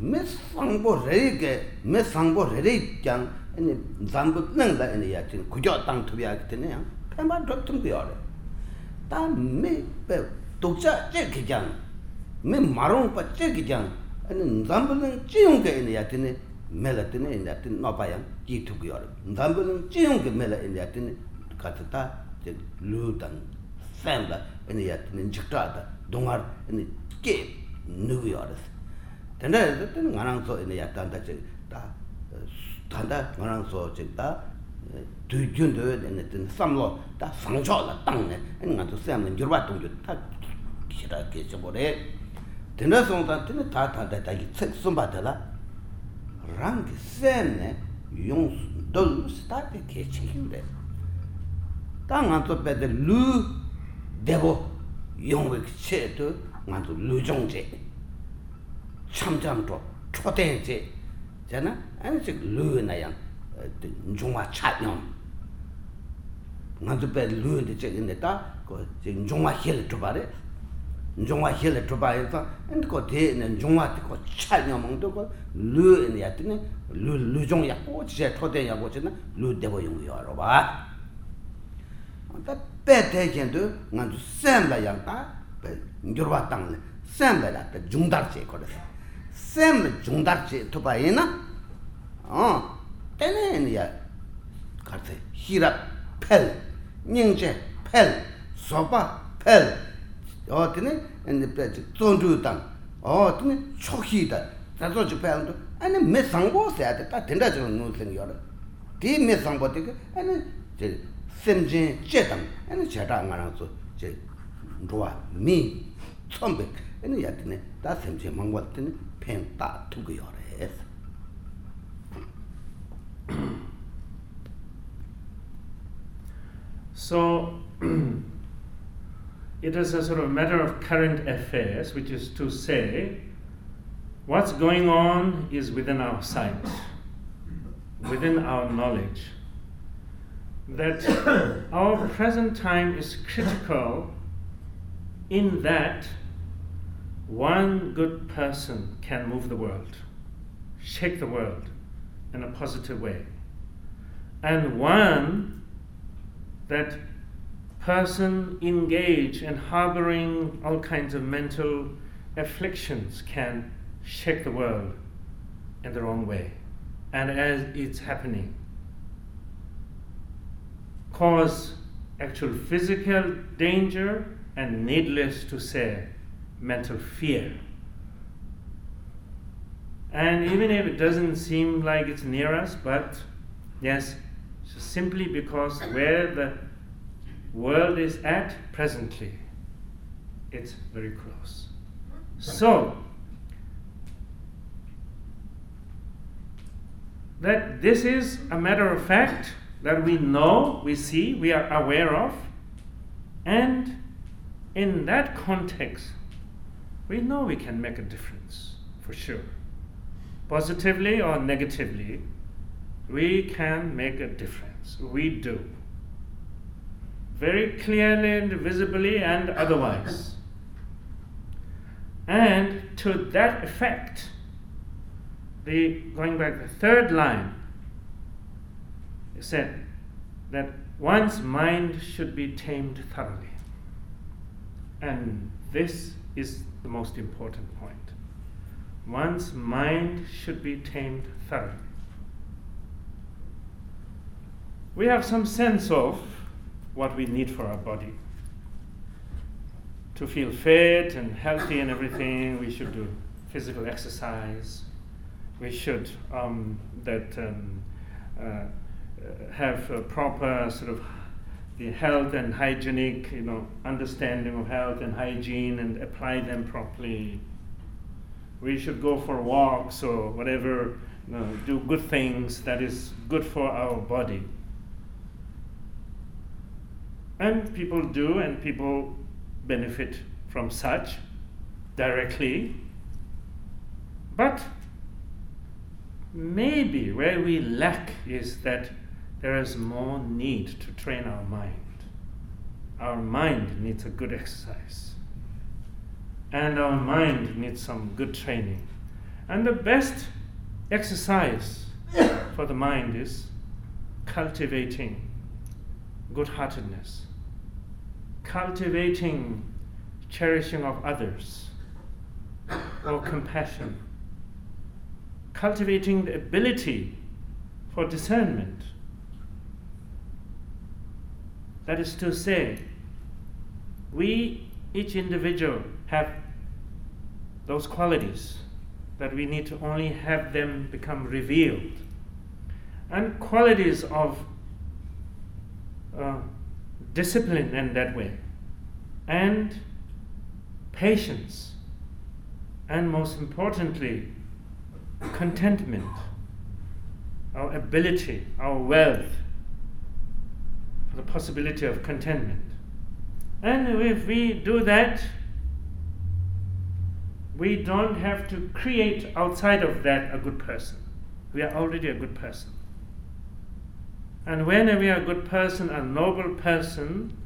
me sang bo re me sang bo re re 아니 잠부 능다 아니 야 지금 구조 땅 투비하기 때문에 팬바 덥좀 비어래. 다메 빼 독자 제 기장 메 마롱 빠제 기장. 아니 잠부는 찌용 게 아니 야 때문에 메라 때문에 아니 야 때문에 나빠야 기 투고요 잠부는 찌용 게 메라 아니 야 때문에 같다 제 루단 팬다. 아니 야 때문에 직다다 동아 아니 게 누구요 알았어. 된다 된다 나랑 저 아니 야 단다 제다 tan da che da tan da ngarang so che da du jun de ene tin sam lo da sang cho la dang ne ene ngang to sam ne jurwa tong ju ta ki ra ke che bo re tenda song ta ten ta ta da da ki tsek sum ba da la rang ki sen ne yong dol sta pe ke che hin de ta ngang to pe de lu 대고 용의 체도 만도 루종제 참참도 초대제 잖아 아니 즉 루나양 중화 차념 만도 배 루인데 제인데 다그 지금 중화 힐 두바래 중화 힐 두바에서 근데 그 대는 중화 그 차념도 그 루인이야 뜨네 루 루종야 꼬지 초대야고 저는 루 대고 용이요 알아봐 pē tē kiñ tu ngā tu sēm bā yāng tā pē 어 때는야. 가르쳐. 히랍 펠. 닝제 펠. 소바 펠. 어때는 근데 빼지 존주단. 어때는 초히다. 나도 저 펠도. 아니 매 상고 써야 다 된다 저 놓는 거라 뒤매 상고 되게? 아니 제 심진 제당. 아니 제다 안가서 제 좋아 미 첨백. 아니 야드네. 다 심진 망고 팬다 두고 요래 [clears throat] So, [clears throat] it is a sort of matter of current affairs, which is to say, what's going on is within our sight, within our knowledge. that [coughs] our present time is critical in that one good person can move the world, shake the world in a positive way. and one that person engaged in harboring all kinds of mental afflictions can shake the world in the wrong way and as it's happening cause actual physical danger and needless to say mental fear and even if it doesn't seem like it's near us but yes simply because where the world is at presently it's very close so that this is a matter of fact that we know, we see, we are aware of, and in that context, we know we can make a difference for sure. Positively or negatively, we can make a difference. We do. Very clearly and visibly and otherwise. And to that effect, the going back the third line it said that one's mind should be tamed thoroughly and this is the most important point one's mind should be tamed thoroughly. We have some sense of what we need for our body. To feel fit and healthy and everything we should do physical exercise. We should um, that um, uh, have a proper sort of the health and hygienic, you know, understanding of health and hygiene and apply them properly. We should go for walks or whatever, you know, do good things that is good for our body. And people do, and people benefit from such directly. But maybe where we lack is that there is more need to train our mind. Our mind needs a good exercise, and our mind needs some good training. And the best exercise [coughs] for the mind is cultivating good heartedness, cultivating cherishing of others, or compassion cultivating the ability for discernment. That is to say, we, each individual, have those qualities that we need to only have them become revealed. And qualities of uh, discipline in that way, and patience, and most importantly, contentment, our ability, our wealth, the possibility of contentment. And if we do that, we don't have to create outside of that a good person. We are already a good person. And when we are a good person, a noble person,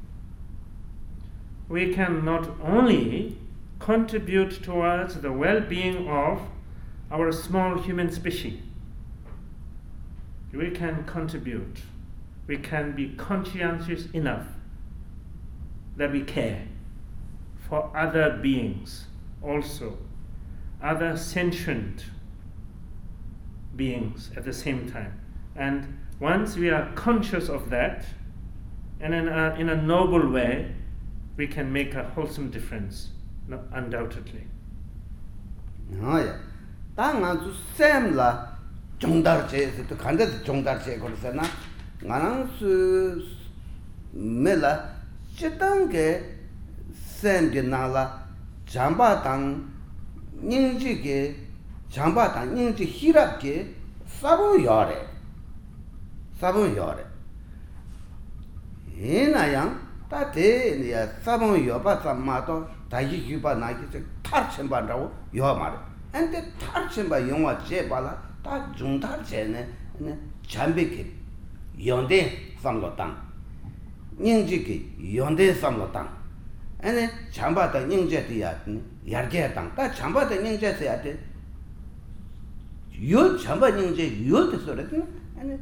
we can not only contribute towards the well being of our small human species. We can contribute. We can be conscientious enough that we care for other beings also, other sentient beings at the same time. And once we are conscious of that, and in a, in a noble way, we can make a wholesome difference, no, undoubtedly. Nāyā, tā ngā tsū sēm lā chōngdār chē, tū khāndā tū chōngdār chē kōr sē na, ngā rāng sū mē lā chitāng kē sēm kē nā lā jāmbā tāng nyingzhi ge jangpa tang nyingzhi hirab ge sabun yore sabun yore ina yang ta te ya sabun yoba tsa mato daji gyuba naki se tar chenpa rawo yo mara ante tar chenpa yongwa che pala ta jungtar che ne chambi ki yonde samlo tang nyingzhi ki yonde samlo tang zhōng thār chē nē, chāmbē kī yōndē sāmlō tāng, nying jī kī yōndē sāmlō tāng, ānē chāmbā tā nying chē tī yā tī, yār kē tāng, tā chāmbā tā nying chē sī yā tī, yō chāmbā nying chē yō tī sō rā tī, ānē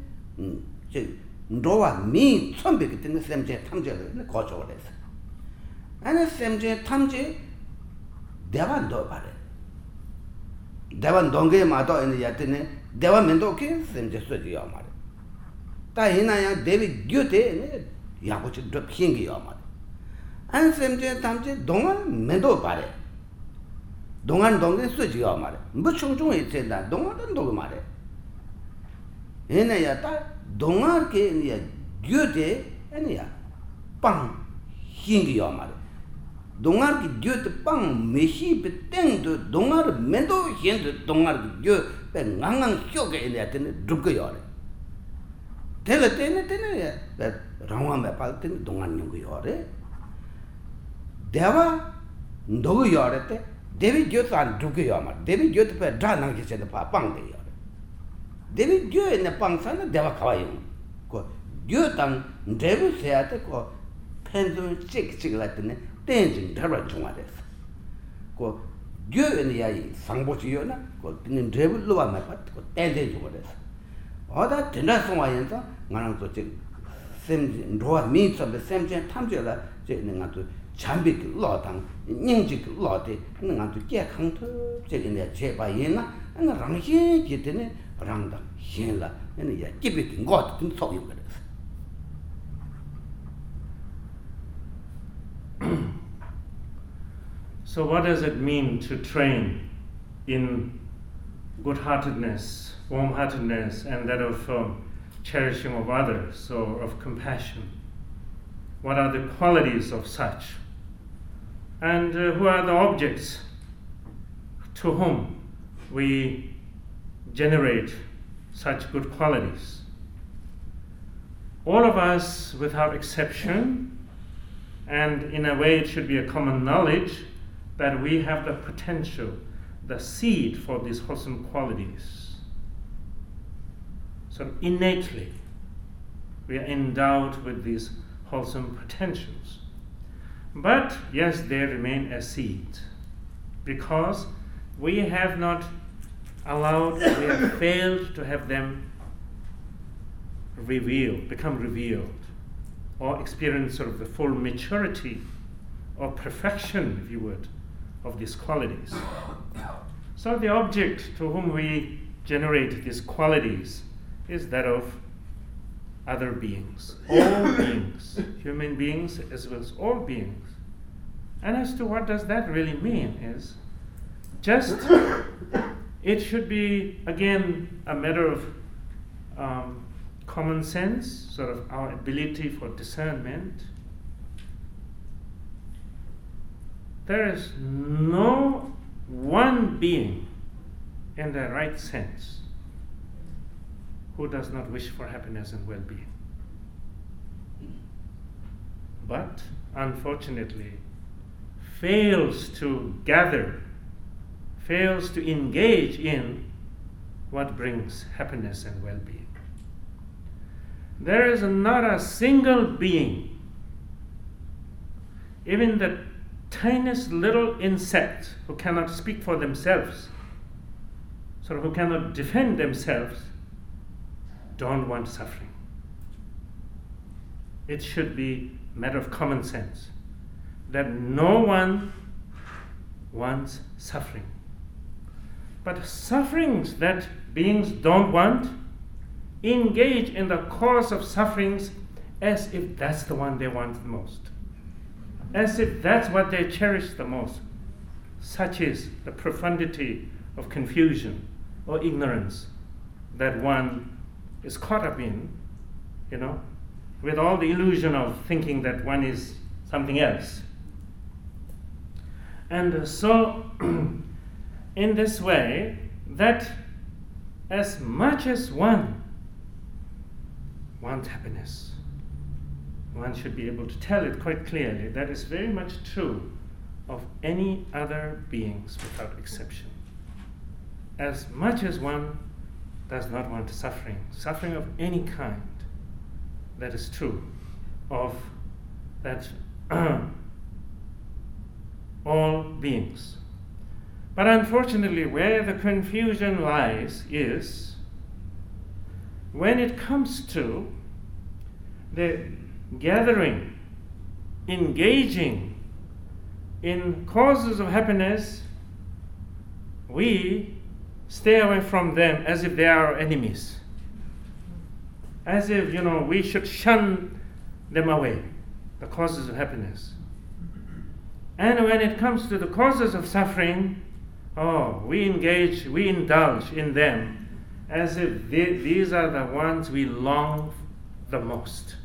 즉 너와 미 천백이 되는 샘제 탐제를 거쳐오래 아니 샘제 탐제 대화 너 바래 대화 동게 마도 있는 야트네 대화 면도 게 샘제 소지요 말에 다 이나야 데비 gyute 야고치 더 핑기요 말에 안 샘제 탐제 동안 면도 바래 동안 동게 소지요 말에 뭐 충충 있다 동안은 도 말에 얘네야 다 동안 게 gyute 아니야 빵 흰기요 말에 동아르 기 듀트 빵 메시 베 땡도 동아르 멘도 힌드 동아르 기 듀, 베 낭낭 쇼게 에네 아테네 드르고 요레 텔레 테네 테네 베 라와 메 팔테네 동안 뉴고 요레 데와 노고 요레 테 데비 듀트 안 드르고 요마 데비 듀트 베 다낭 기 세데 파 빵데 요레 데비 듀 에네 빵 사네 데와 카와요 고 듀탄 데비 세아테 고 펜좀 찍찍 라테네 tenjin dharwa chungwa desu. Ko gyo yun ya yi sangpo chi yo na, ko tinin drebu luwa ma pa, ko tenjin chungwa desu. Oda tenda sungwa yin sa, nga rang to chik sem jin, ruwa min tsambe sem jen tam che la, che nga to chanpi ki loo tang, nyingchi ki loo te, nga tu kye khang tu, chegi nga che pa yin na, nga rang xin ki di ni, rang dang xin la, nga ya jibi ki ngo tu tun sok yung kada. [clears throat] So what does it mean to train in good-heartedness, warm-heartedness, and that of um, cherishing of others, or of compassion? What are the qualities of such? And uh, who are the objects to whom we generate such good qualities? All of us, without exception, and in a way it should be a common knowledge, that we have the potential, the seed for these wholesome qualities. So innately, we are endowed with these wholesome potentials. But yes, they remain a seed because we have not allowed, we have [coughs] failed to have them revealed, become revealed, or experience sort of the full maturity or perfection, if you would, of these qualities. So the object to whom we generate these qualities is that of other beings, [laughs] all beings, human beings as well as all beings. And as to what does that really mean is just [laughs] it should be again a matter of um, common sense, sort of our ability for discernment, there is no one being in the right sense who does not wish for happiness and well being. But unfortunately, fails to gather, fails to engage in what brings happiness and well being. There is not a single being, even the tiniest little insect who cannot speak for themselves, so who cannot defend themselves, don't want suffering. It should be a matter of common sense that no one wants suffering. But sufferings that beings don't want engage in the cause of sufferings as if that's the one they want the most as if that's what they cherish the most. Such is the profundity of confusion or ignorance that one is caught up in, you know, with all the illusion of thinking that one is something else. And so, [clears throat] in this way, that as much as one wants happiness, one should be able to tell it quite clearly. That is very much true of any other beings without exception. As much as one does not want suffering, suffering of any kind, that is true of that [clears throat] all beings. But unfortunately, where the confusion lies is when it comes to the gathering, engaging in causes of happiness, we stay away from them as if they are enemies. As if, you know, we should shun them away, the causes of happiness. And when it comes to the causes of suffering, oh, we engage, we indulge in them as if they, these are the ones we long the most,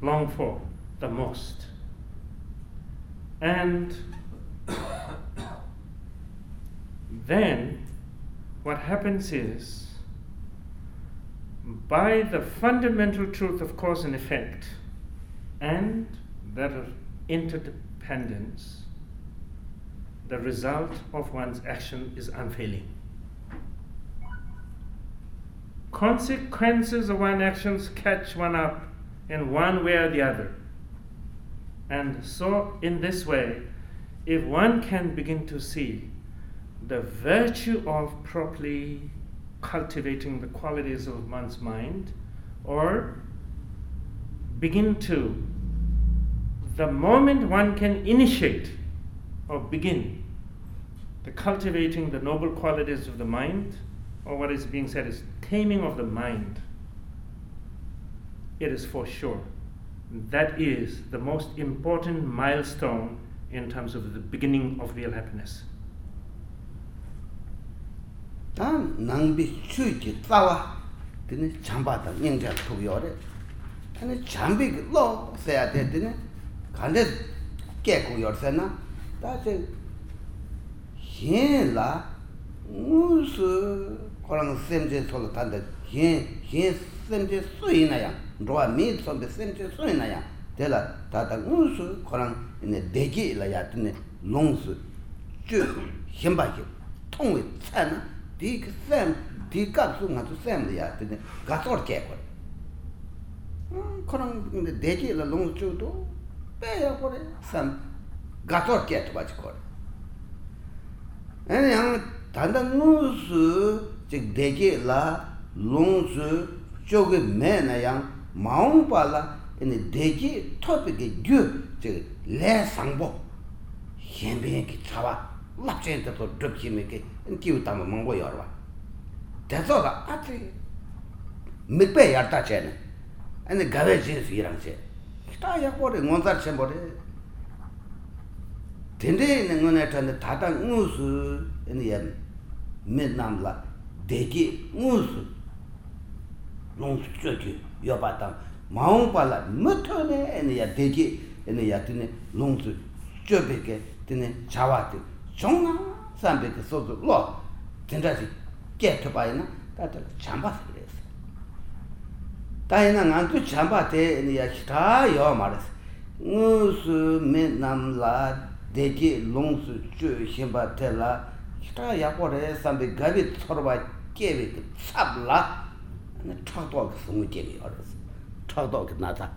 long for the most. And [coughs] then what happens is, by the fundamental truth of cause and effect and that of interdependence, the result of one's action is unfailing consequences of one's actions catch one up in one way or the other. And so, in this way, if one can begin to see the virtue of properly cultivating the qualities of one's mind, or begin to, the moment one can initiate or begin the cultivating the noble qualities of the mind, or what is being said is taming of the mind, it is for sure. That is the most important milestone in terms of the beginning of real happiness. 단 낭비 추지 싸와 드네 잠바다 닝자 토요레 아니 잠비 로 세야 되드네 간데 깨고 열세나 다제 힌라 무스 koran semje solo tanda yin, yin semje sui na yang, rwa mi sombe semje sui na yang, tela tata ngun su koran deji la ya tine long su, ju himba ki, tongwe tsa na, di sem di kap su nga su sem de ya de ga tsor che ko 그런 대지 la long chu do pe ya ko re sam ga tsor che to ba chi ko re. Ene yang dan dan nu su ji deji la long su chu ge me na yang maung pa la ene deji to pe ge gyu ji le sang bo. Yen be ki cha ba lap chen ta to drup chi me ge ki ene kiwi tamba mangpo yorwa teso la ati mikpe yarta che ne ene gawe chen su irang che kita yakpo re ngonzar chen po re tende ene ngone tanda tata ngu su ene ya me nam la 대기 무스 농수 쩌기 여바다 마음발라 못하네 애니야 대기 애니야 드네 농수 쩌베게 드네 자와데 정나 tsambi di sozu lo zindraji kye tupayi na tata chamba sikiresi tayi na nganzu chamba te ya kita yo maresi ngu su mi nam la deki long su chu shimba te la kita ya kore sambi gabi tsorba kebi ki tsab la chakdo ki sungu kebi yo resi chakdo ki nata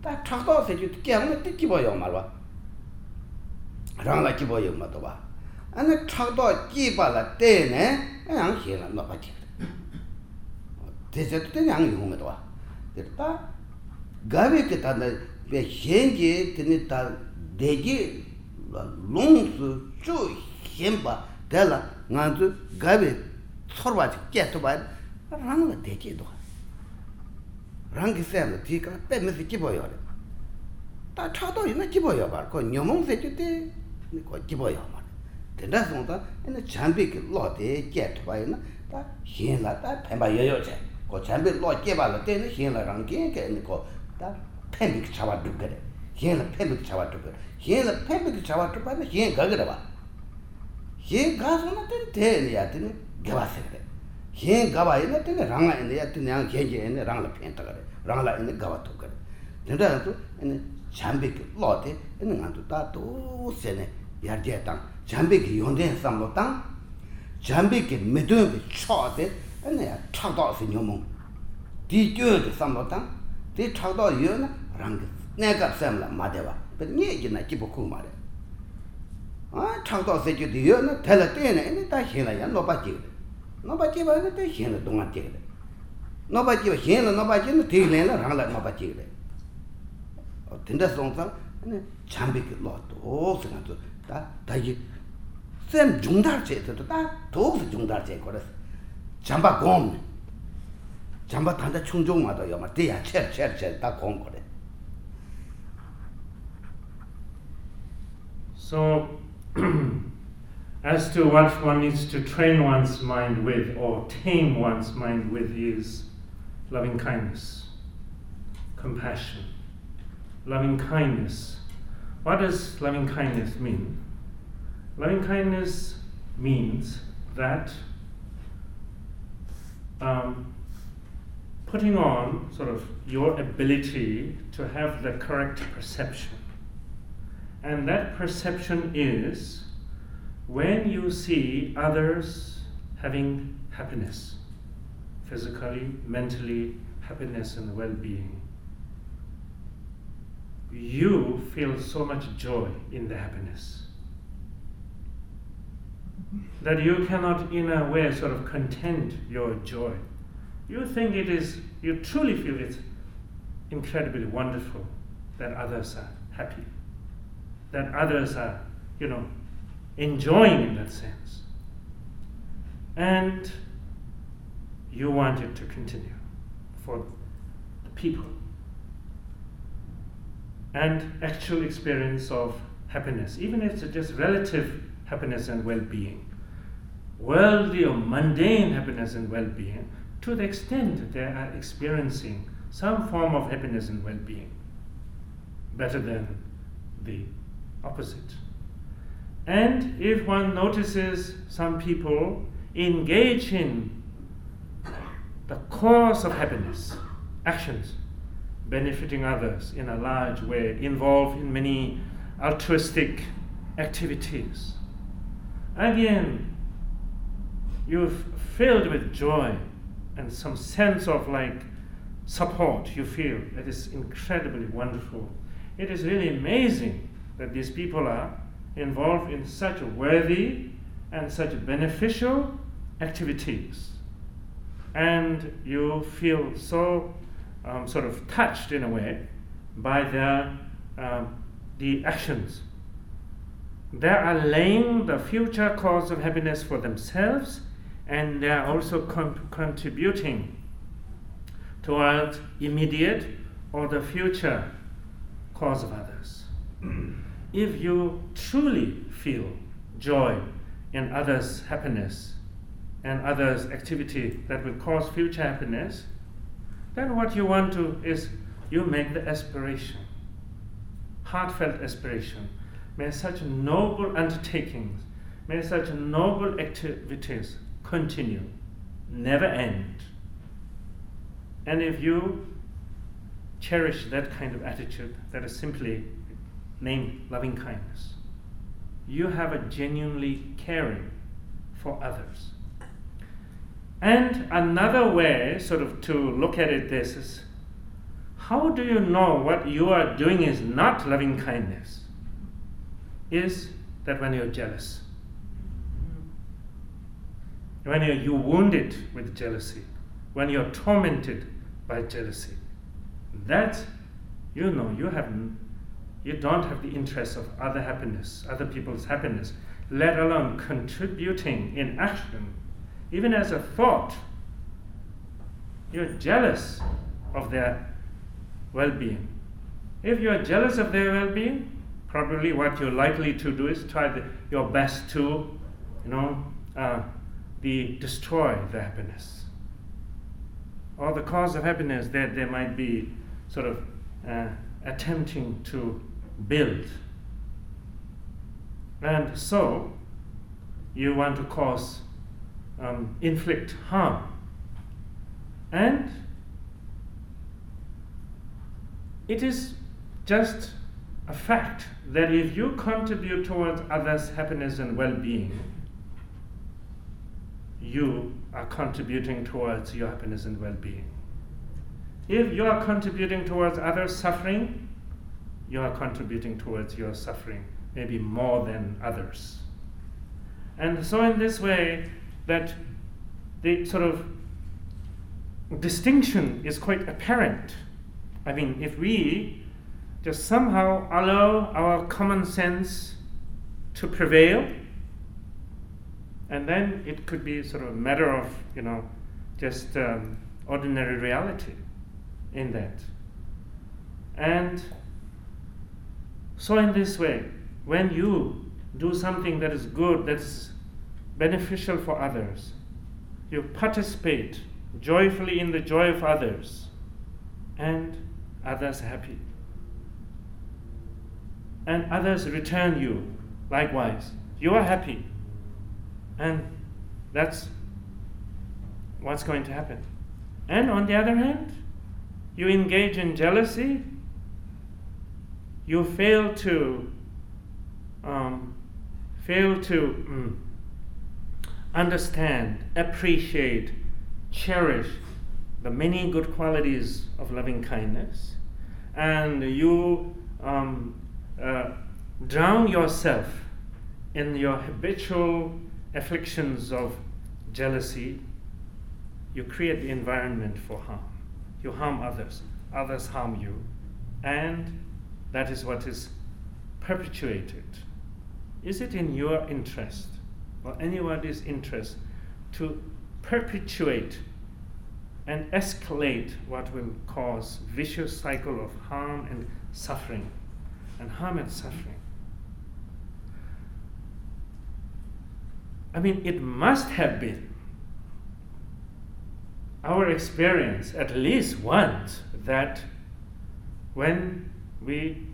ta chakdo se ju kiya ngu te kibo yo marwa rang la kibo yo mato ba 아니 차도 기발라 때네 그냥 해라 너 봐지 대세도 그냥 용어도 봐 됐다 가비 그 다나 배 현지 드니 다 대기 롱스 주 힘바 달라 나도 가비 sorwa chi kye tu bayi rang la deki duwa rang ki sem la ti ka pe me si kibo yo re ta cha do ina kibo yo bar ko nyomong se chi ti ko kibo yo ma re tenda songda ene chanpi ki lo de kye tuwa ina ta xin la ta penpa yoyo che. Ko chanpi lo kye pa la tena xin la rang kye kye ene ko ta penpi ki chawa dhukka re xin la penpi ki chawa dhukka re xin la penpi ki chawa dhukka ina xin gaga re ba xin ga songda ten te ene ya tena geba se re xin gaba ina tena rang la ene ya tena yang kye kye ene rang la pen taka re rang la ene gaba dhukka re tenda ene chanpi ki lo de ene ngandu ta do se ne yardiya tanga 잠베기 yonten samlo tang 잠베기 medunbi chote ane chakdo si nyomong. Di gyoyo samlo tang di chakdo yoyo na rangi nekab samla madewa pe nye ki na kibu kung mare chakdo si gyoyo yoyo na tela tuyene ane ta xinla ya nopa jigde nopa jigba ane ta xinla dunga jigde nopa jigba xinla nopa jigde tiglen la rangla nopa jigde tinda songsang ane 잠베기 lo dosi nga zu da da yi 쌤 중달 제도 다 도스 중달 제 거라서 잠바 곰 잠바 단다 충종마다 요마 대야 쳇쳇쳇다곰 거래 so [clears throat] as to what one needs to train one's mind with or tame one's mind with is loving kindness compassion. Loving kindness. What does loving kindness mean? Loving kindness means that um, putting on sort of your ability to have the correct perception. And that perception is when you see others having happiness, physically, mentally, happiness and well being, you feel so much joy in the happiness that you cannot, in a way, sort of content your joy. You think it is, you truly feel it's incredibly wonderful that others are happy that others are, you know, enjoying in that sense. And you want it to continue for the people. And actual experience of happiness, even if it's just relative happiness and well being, worldly or mundane happiness and well being, to the extent that they are experiencing some form of happiness and well being, better than the opposite. And if one notices some people engage in the cause of happiness, actions, benefiting others in a large way, involved in many altruistic activities, again, you're filled with joy and some sense of like support you feel that is incredibly wonderful. It is really amazing that these people are involved in such worthy and such beneficial activities. And you feel so um, sort of touched in a way by their um, the actions. They are laying the future cause of happiness for themselves, and they are also con- contributing towards immediate or the future cause of others mm. if you truly feel joy in others' happiness and others' activity that will cause future happiness, then what you want to is you make the aspiration, heartfelt aspiration. May such noble undertakings, may such noble activities continue, never end. And if you cherish that kind of attitude, that is simply named loving kindness. You have a genuinely caring for others. And another way, sort of, to look at it this is how do you know what you are doing is not loving kindness? Is that when you're jealous. When you're, you're wounded with jealousy, when you're tormented by jealousy, that you know you have you don't have the interest of other happiness, other people's happiness, let alone contributing in action, even as a thought. You're jealous of their well being. If you're jealous of their well being, probably what you're likely to do is try the, your best to, you know, uh, the, destroy the happiness. Or the cause of happiness that they might be sort of uh, attempting to build. And so, you want to cause, um, inflict harm. And it is just a fact that if you contribute towards others' happiness and well being, you are contributing towards your happiness and well being. If you are contributing towards others' suffering, you are contributing towards your suffering, maybe more than others. And so, in this way, that the sort of distinction is quite apparent. I mean, if we just somehow allow our common sense to prevail. And then it could be sort of a matter of, you know, just um, ordinary reality in that. And so, in this way, when you do something that is good, that's beneficial for others, you participate joyfully in the joy of others, and others happy. And others return you likewise. You are happy. And that's what's going to happen. And on the other hand, you engage in jealousy, you fail to um, fail to mm, understand, appreciate, cherish the many good qualities of loving kindness, and you um, uh, drown yourself in your habitual afflictions of jealousy, you create the environment for harm. You harm others, others harm you, and that is what is perpetuated. Is it in your interest or anybody's interest to perpetuate and escalate what will cause vicious cycle of harm and suffering and harm and suffering i mean it must have been our experience at least once that when we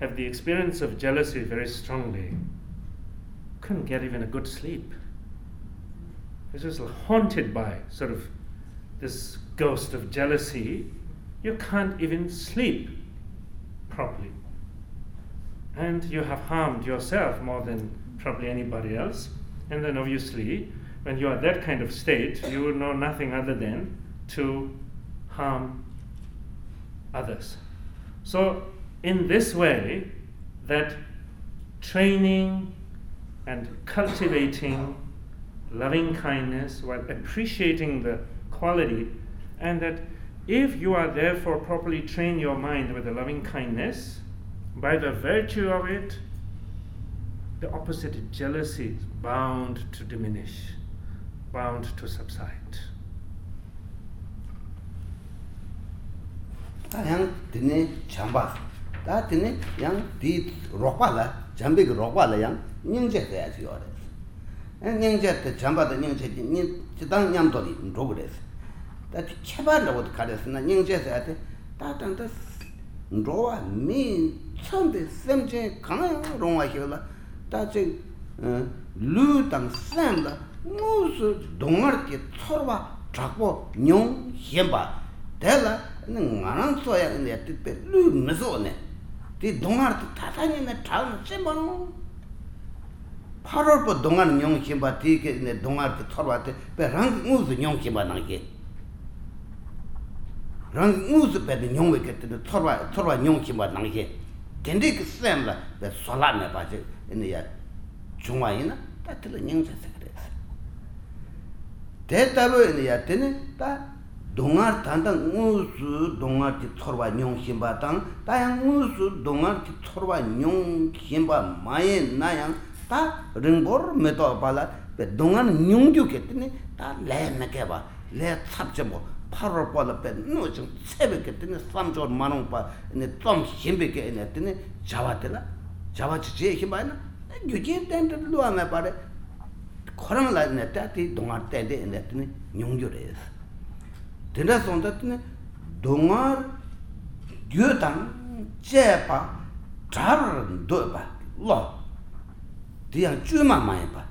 have the experience of jealousy very strongly couldn't get even a good sleep this is haunted by sort of this ghost of jealousy, you can't even sleep properly. And you have harmed yourself more than probably anybody else. And then obviously, when you are that kind of state, you will know nothing other than to harm others. So, in this way, that training and cultivating loving kindness while appreciating the quality, and that if you are therefore properly train your mind with the loving kindness, by the virtue of it, the opposite jealousy is bound to diminish, bound to subside. Tā yāng tīne chāmbā, tā tīne yāng tī rōkpa lā, chāmbī kī rōkpa lā yāng nyingchē tāyā chī yōrē. Nyingchē tā chāmbā tā nyingchē tī, chitāng ñam tō rī rōgu rē sī. Tā tī chēpā rā wā tā kā rē sī na nyingchē tāyā tī, tā tāng tā rōwa mī tsāng tī sēm chē kāng yāng rōngwā xī wā tā chī lū tāng sēn dā ngū sū dōngar kī tsōrwa chakpo nyōng xienpa tē lā ngā rāng sō yā nē tī pē lū mē sō nē tī dōngar tī tātā nē nē chāk nē xienpa nō pārōr pō dōngar nyōng xienpa tī kē nē dōngar kī tsōrwa tē pē rāng ngū sū nyōng xienpa nā kē rāng ngū sū pē tī nyōng wē kē tī tsōrwa nyōng xienpa nā kē tēndē kī sēm lā pē sōlā mē pā chē ene ya chungwa ina ta tila nyingsa sakarayasa te tabo ene ya tene ta dongar tanda ngu su dongar ki tsorwa nyung xinpa tang ta ya ngu su dongar ki tsorwa nyung xinpa maye na yang ta rinpor meto pala pe dongar nyung kyu ke tene ta le nake ba le tsab chimbo paro pala pe nu chung tsebe ke tene samchor manung pa ene tom xinpe ke ene tene jawa tila 데 좀 힘들게 했네 뜨네 자와들라 자와지 제 힘바나 유진 땐도 루아마 바래 코로나 라네 때티 동아 때데 했네 뜨네 용조래스 드나 손다 뜨네 동아 듀당 제바 자르는 도바 로 디야 주마마에 봐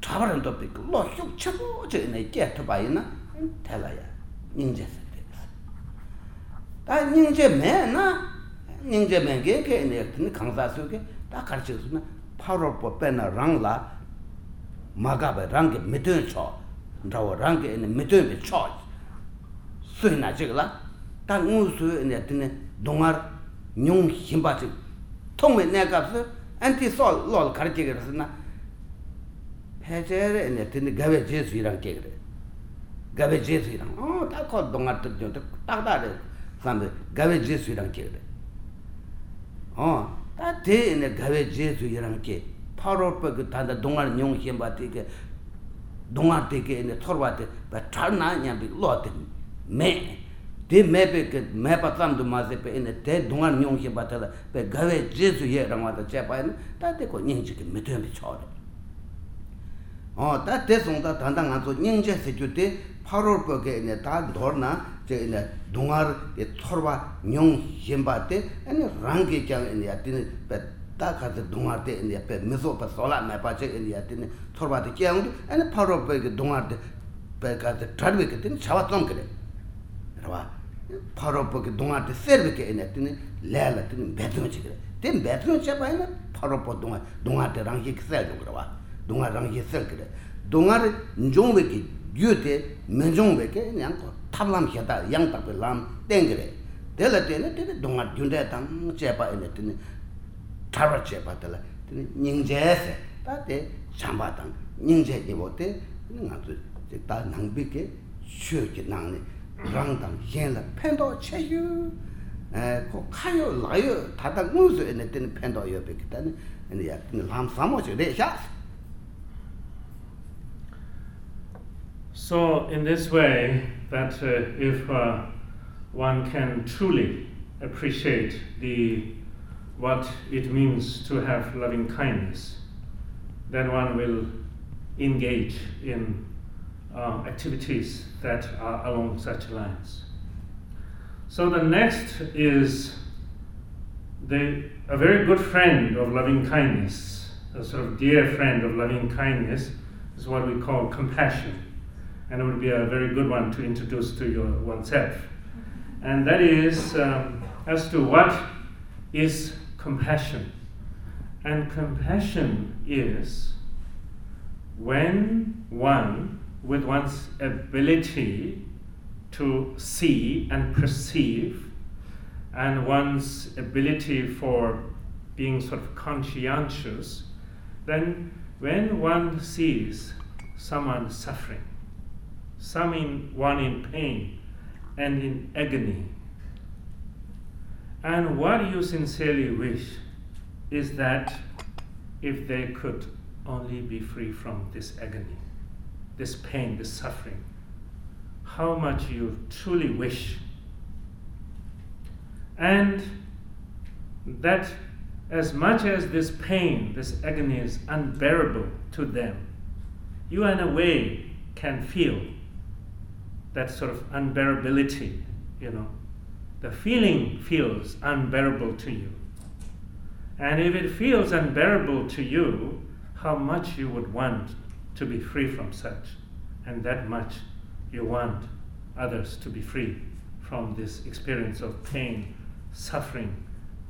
자바른 도 삐고 로 슉쳐고 저네 깨터 봐이나 달라야 닝제 세대스 다 닝제 매나 닝제 매게 게네 든 강사 속에 다 가르쳐 주나 파로 뽑배나 랑라 마가베 랑게 미든 쳐 ndawa rangi ene midun bi cho sui na chigla ta ngu su ene dine dongar nyung himba chig tongwe ne kapsi anti sol lol kar chigir na pechere ene dine gawe je sui rang chigir gabe je sui rang, oh, ta ko dongar tuk jo, tak tak da re, sambe, gabe je sui rang kye re. 어, 다 대인의 가외 제수 이런 게 파로퍼 그 단다 동안 용심 받게 동안 되게 이제 털와데 바 잘나냐 비 로데 매 대매베 그 매바탐도 마세페 이제 대 동안 용심 받다 베 가외 제수 예랑 와다 제바는 다 되고 닝지게 메트면 쳐래 어, 다 대송다 단단 안서 닝제 세주데 파로퍼게 이제 다 돌나 제 이제 동아르 이 털와 용 힘바데 아니 랑게 장 이제 야티네 베다 카데 동아르데 이제 베 미소 바 솔라 마바제 이제 야티네 털바데 짱도 아니 파로퍼게 동아르데 베가데 트라드베게 된 차와 좀 그래 그러와 파로퍼게 동아르데 세르베게 이제 야티네 레라 티네 베드메지 그래 된 베드메 잡아이나 파로퍼 동아 동아르데 랑게 셀도 그러와 동아랑게 셀 그래 동아르 종베게 유데 menjongbe 그냥 또 tablam xeta yang takpe lam tengre tela tene tene donga gyunde tang chepa ene tene tarwa chepa tela tene nyingje se ta te chamba tang nyingje nipo te nga tu ta nangbi ke shio ki nang ne rang tang yen la pendo che yu ko kayo layo tata ngunsu ene tene pendo yo pe ki tene ene ya tene lam samo che re xa So, in this way, that uh, if uh, one can truly appreciate the what it means to have loving kindness, then one will engage in uh, activities that are along such lines. So the next is the, a very good friend of loving kindness, a sort of dear friend of loving kindness, is what we call compassion and it would be a very good one to introduce to your oneself. And that is um, as to what is compassion. And compassion is when one, with one's ability to see and perceive, and one's ability for being sort of conscientious, then when one sees someone suffering, some in one in pain and in agony. And what you sincerely wish is that if they could only be free from this agony, this pain, this suffering, how much you truly wish. And that as much as this pain, this agony is unbearable to them, you in a way can feel that sort of unbearability, you know. The feeling feels unbearable to you. And if it feels unbearable to you, how much you would want to be free from such, and that much you want others to be free from this experience of pain, suffering,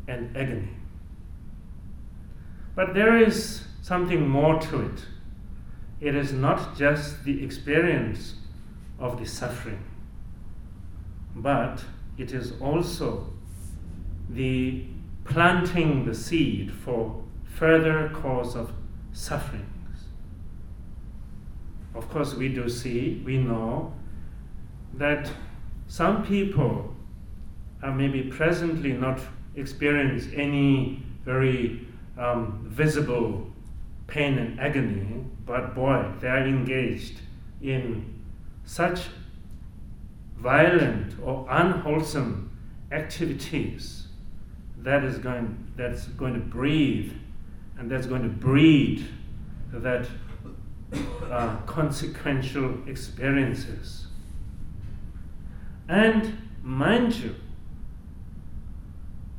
and agony. But there is something more to it. It is not just the experience of the suffering. But it is also the planting the seed for further cause of sufferings. Of course, we do see, we know that some people are maybe presently not experience any very um, visible pain and agony, but boy, they are engaged in such violent or unwholesome activities that is going that's going to breathe and that's going to breed that uh, consequential experiences. And mind you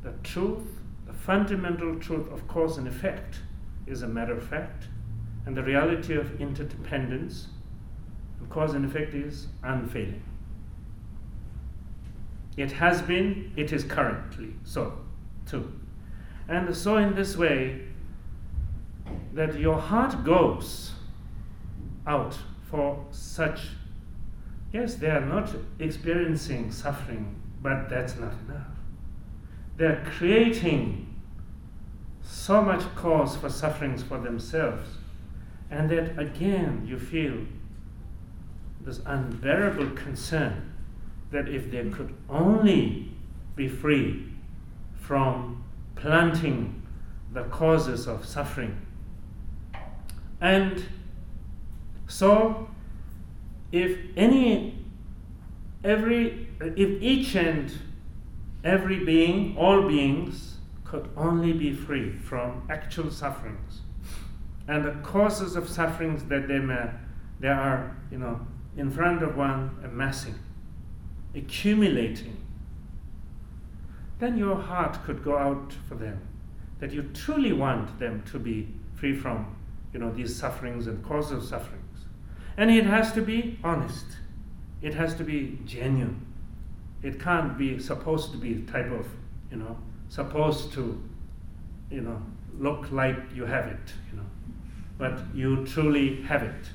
the truth the fundamental truth of cause and effect is a matter of fact and the reality of interdependence cause and effect is unfailing. It has been, it is currently so too. And so, in this way, that your heart goes out for such, yes, they are not experiencing suffering, but that's not enough. They're creating so much cause for sufferings for themselves, and that again you feel this unbearable concern that if they could only be free from planting the causes of suffering. And so, if any, every, if each and every being, all beings, could only be free from actual sufferings, and the causes of sufferings that they may, they are, you know, in front of one amassing, accumulating, then your heart could go out for them. That you truly want them to be free from, you know, these sufferings and causes of sufferings. And it has to be honest. It has to be genuine. It can't be supposed to be type of, you know, supposed to, you know, look like you have it, you know, but you truly have it.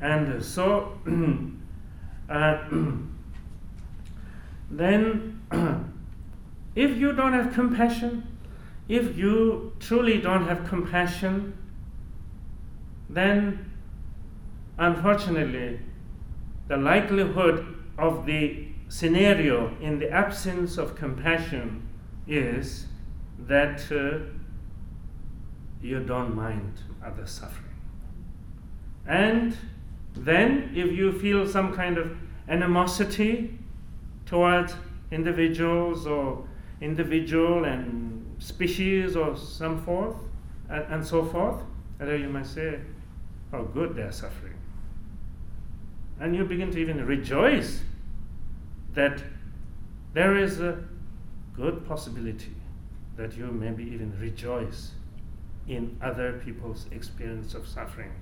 And so, [clears throat] uh, [clears throat] then, [clears throat] if you don't have compassion, if you truly don't have compassion, then unfortunately, the likelihood of the scenario in the absence of compassion is that uh, you don't mind other suffering. And then, if you feel some kind of animosity towards individuals or individual and species or some forth and, and so forth, then you might say, "Oh, good, they're suffering," and you begin to even rejoice that there is a good possibility that you maybe even rejoice in other people's experience of suffering.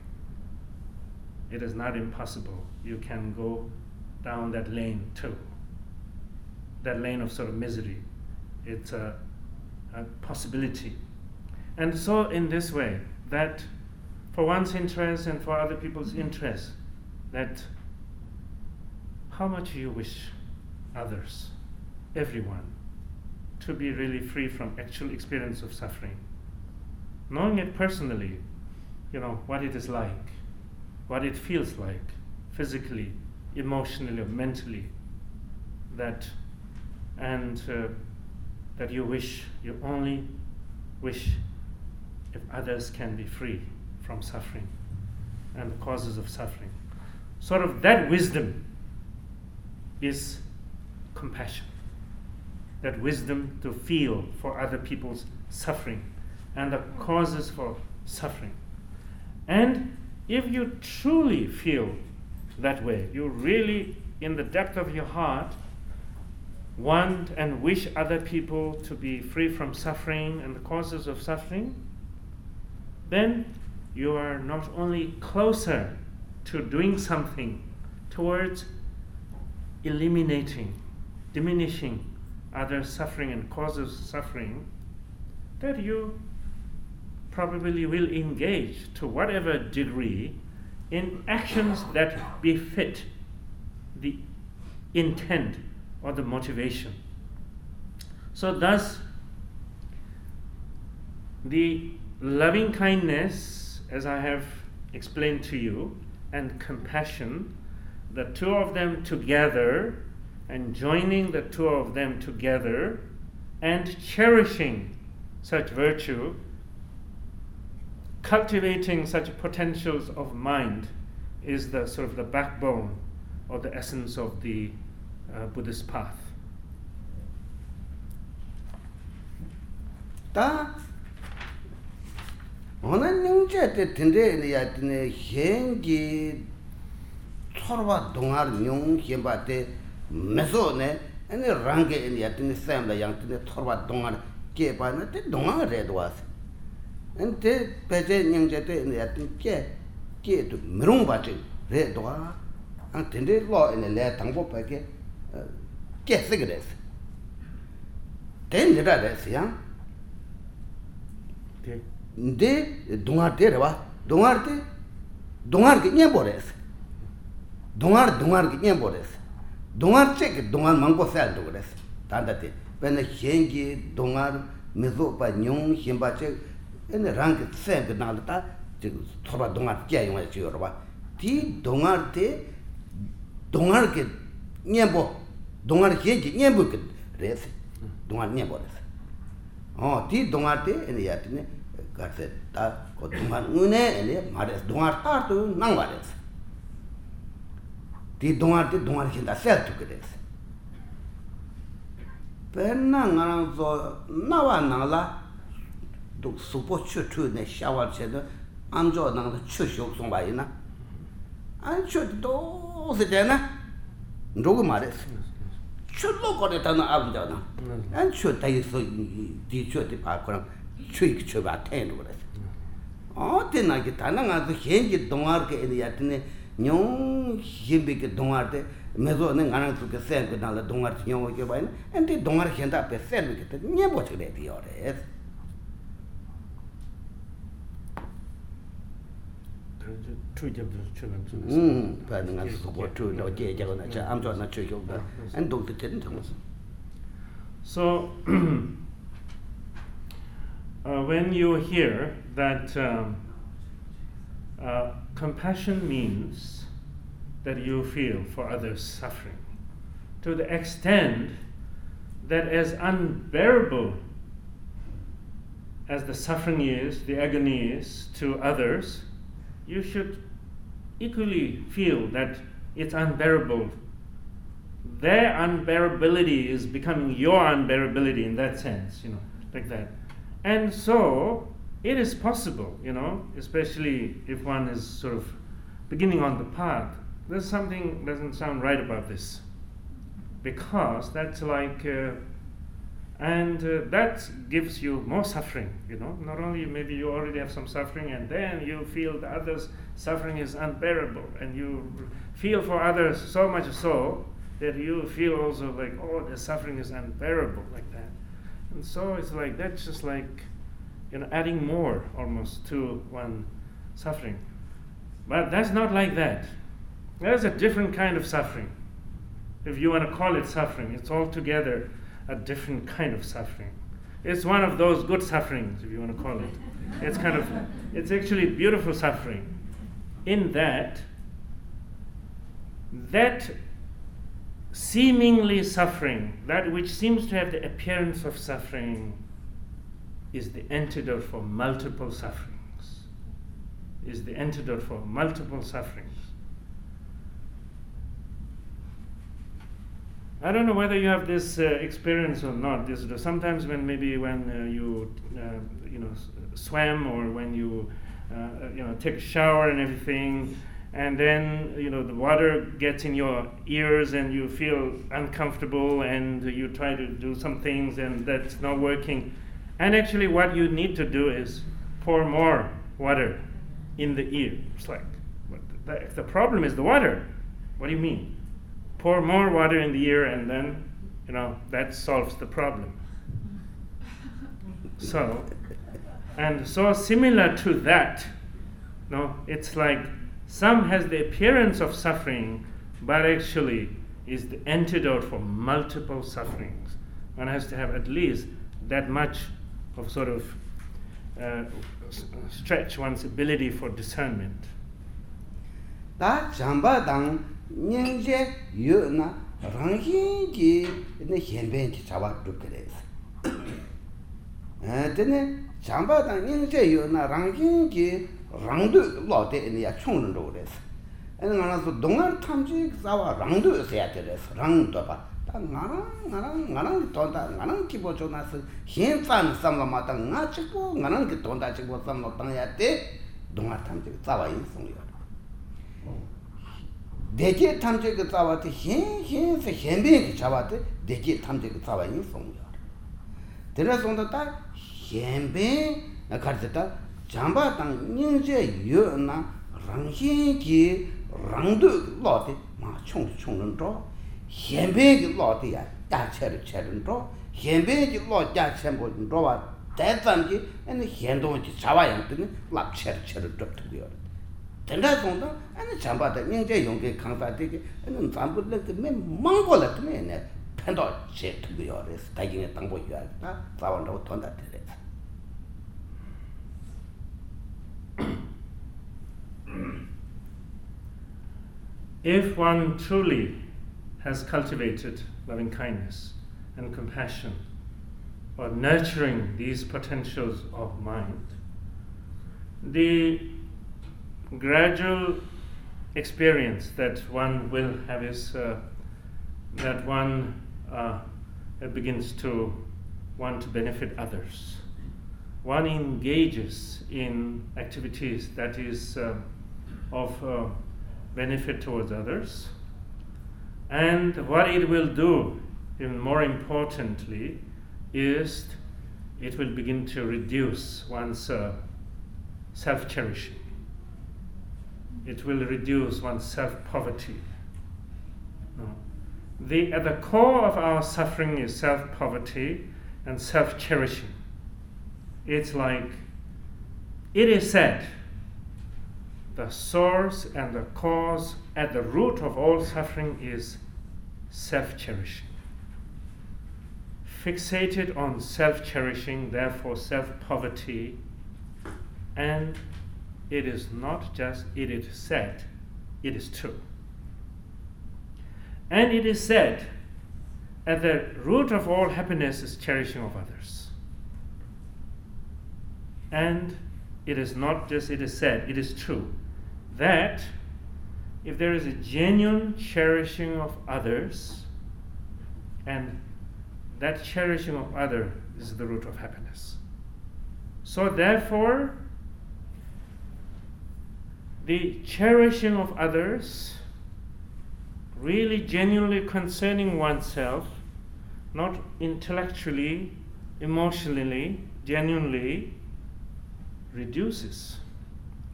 It is not impossible. You can go down that lane too. That lane of sort of misery. It's a, a possibility. And so, in this way, that for one's interest and for other people's interest, that how much you wish others, everyone, to be really free from actual experience of suffering. Knowing it personally, you know, what it is like, what it feels like, physically, emotionally, or mentally, that, and uh, that you wish, you only wish if others can be free from suffering and the causes of suffering. Sort of that wisdom is compassion. That wisdom to feel for other people's suffering and the causes for suffering. And if you truly feel that way, you really, in the depth of your heart, want and wish other people to be free from suffering and the causes of suffering, then you are not only closer to doing something towards eliminating, diminishing other suffering and causes of suffering, that you probably will engage to whatever degree in actions that befit the intent or the motivation. So, thus, the loving kindness, as I have explained to you, and compassion the two of them together and joining the two of them together and cherishing such virtue, cultivating such potentials of mind is the sort of the backbone or the essence of the uh, Buddhist path. 다 오늘 능제 때 텐데 야 때네 현기 chorwa dungar nyung hienpa te meso ne ene rangi ene ya tene semla yang tene chorwa dungar kye pa ne te dungar re duwa se ene te peche nyung che te ene ya tene kye kye tu mirung pa che re duwa ān tē pēchē nyāngchē tē ān yā tū kē, kē tū mīrūng bā chī rē duwa, ān tēndē lō ān lē tāngpō pā kē, kē sī kē rē sī. Tē nirā rē sī yāng, ndē dungār tē rē wā, dungār tē, dungār kē nyē bō rē sī. Dungār, dungār kē nyē bō rē sī. Dungār chē kē dungār māngbō sā rē sī. Tāndā tē, pē nā hiēng kē dungār mī sō pā nyōng hiēng bā chē, ene rāngi tsēngi nāla tā thorba dōngār kia yunga chiyo rwa tī dōngār tē dōngār kē nyēmbo dōngār kē kē nyēmbo kē rē sē dōngār nyēmbo rē sē tī dōngār tē ene yā tē nē kār sē tā kō dōngār ngū nē ene mā rē sē dōngār tār tō nāng wā rē sē tī dōngār tē dōngār kē tā sē tū kē rē sē pē nā ngā rāng zō nā wā nā 도 낭 마레스 디 동아데 동아 힌다 셀트 그레스 벤나 나랑 저 나와 나라 독 수포 추추네 샤워 쳇도 암조 나가 추쇼 송 바이나 안 추도 세잖아 누구 말했어 추로 거래다는 아버지잖아 안 추다 있어 디 추한테 바꾸랑 추익 추바 태는 그래 어 때나게 다나가서 현지 동아르게 애들 뇽 힘비게 동아르데 메조는 가는 속에 쌤그 나라 동아르 뇽 오게 봐요 근데 동아르 현다 앞에 쌤게 때 녀보 저래 비어래 추접도 추는 좀 음 반응한 수고 추도 제자가 저 암조나 추교가 안 독도 되는 정도 So, [clears throat] uh, when you hear that um, uh, compassion means that you feel for others' suffering, to the extent that as unbearable as the suffering is, the agony is to others, you should equally feel that it's unbearable their unbearability is becoming your unbearability in that sense, you know, like that. And so it is possible, you know, especially if one is sort of beginning on the path. There's something doesn't sound right about this, because that's like, uh, and uh, that gives you more suffering, you know. Not only maybe you already have some suffering, and then you feel the others' suffering is unbearable, and you feel for others so much so that you feel also like, oh, the suffering is unbearable, like that. And so it's like, that's just like, you know, adding more almost to one suffering. But that's not like that. There's a different kind of suffering. If you want to call it suffering, it's altogether a different kind of suffering. It's one of those good sufferings, if you want to call it. It's kind of, it's actually beautiful suffering. In that, that seemingly suffering, that which seems to have the appearance of suffering, is the antidote for multiple sufferings. Is the antidote for multiple sufferings. I don't know whether you have this uh, experience or not. This sometimes when maybe when uh, you uh, you know s- swam or when you uh, you know take a shower and everything, and then you know the water gets in your ears and you feel uncomfortable and you try to do some things and that's not working. And actually, what you need to do is pour more water in the ear. It's like, the, the problem is the water, what do you mean? Pour more water in the ear and then, you know, that solves the problem. [laughs] So, and so similar to that, no, it's like some has the appearance of suffering, but actually is the antidote for multiple sufferings. One has to have at least that much of sort of uh, s- stretch one's ability for discernment. 다 잠바당 nyingzhe yu na rangxin ki henben ki chawa dhukare. Tene chamba tang nyingzhe yu na rangxin ki rangdu lo te ya chungzhen dhukare. Ene nga su dongar tamchi zawa rangdu saya tere, rangdu pa. Ta ngarang, ngarang, ngarang ki tonda, ngarang ki bocho na su hen tsan samla ma ta nga chikpo, ngarang ki tonda chikpo samla tang ya te dongar tamchi zawa yin sung yu. 대게 탐제 그 싸와티 힌힌스 헨베 그 잡아티 대게 탐제 그 싸와니 송요 데라 송다타 헨베 가르다 잠바 땅 닌제 유나 랑신기 랑도 로티 마 총총은 저 헨베 그 로티야 야체를 체는 저 헨베 그로 야체 뭐 저와 대단지 아니 헨동지 잡아야 되는 랍체를 체를 접고요 zongda, ane nyingze yongge kangsa ane zambu me mangbo la ane pendo che tuku yo res, tagi nga tangbo yo res, ta zawan rawa tonda. If one truly has cultivated loving kindness and compassion, or nurturing these potentials of mind, the gradual experience that one will have is uh, that one uh, begins to want to benefit others. One engages in activities that is uh, of uh, benefit towards others. And what it will do, even more importantly, is it will begin to reduce one's uh, self cherishing. It will reduce one's self poverty. No. The, at the core of our suffering is self poverty and self cherishing. It's like it is said the source and the cause at the root of all suffering is self cherishing. Fixated on self cherishing, therefore self poverty, and it is not just it is said, it is true. And it is said at the root of all happiness is cherishing of others. And it is not just it is said, it is true that if there is a genuine cherishing of others, and that cherishing of other is the root of happiness. So therefore, the cherishing of others, really genuinely concerning oneself, not intellectually, emotionally, genuinely, reduces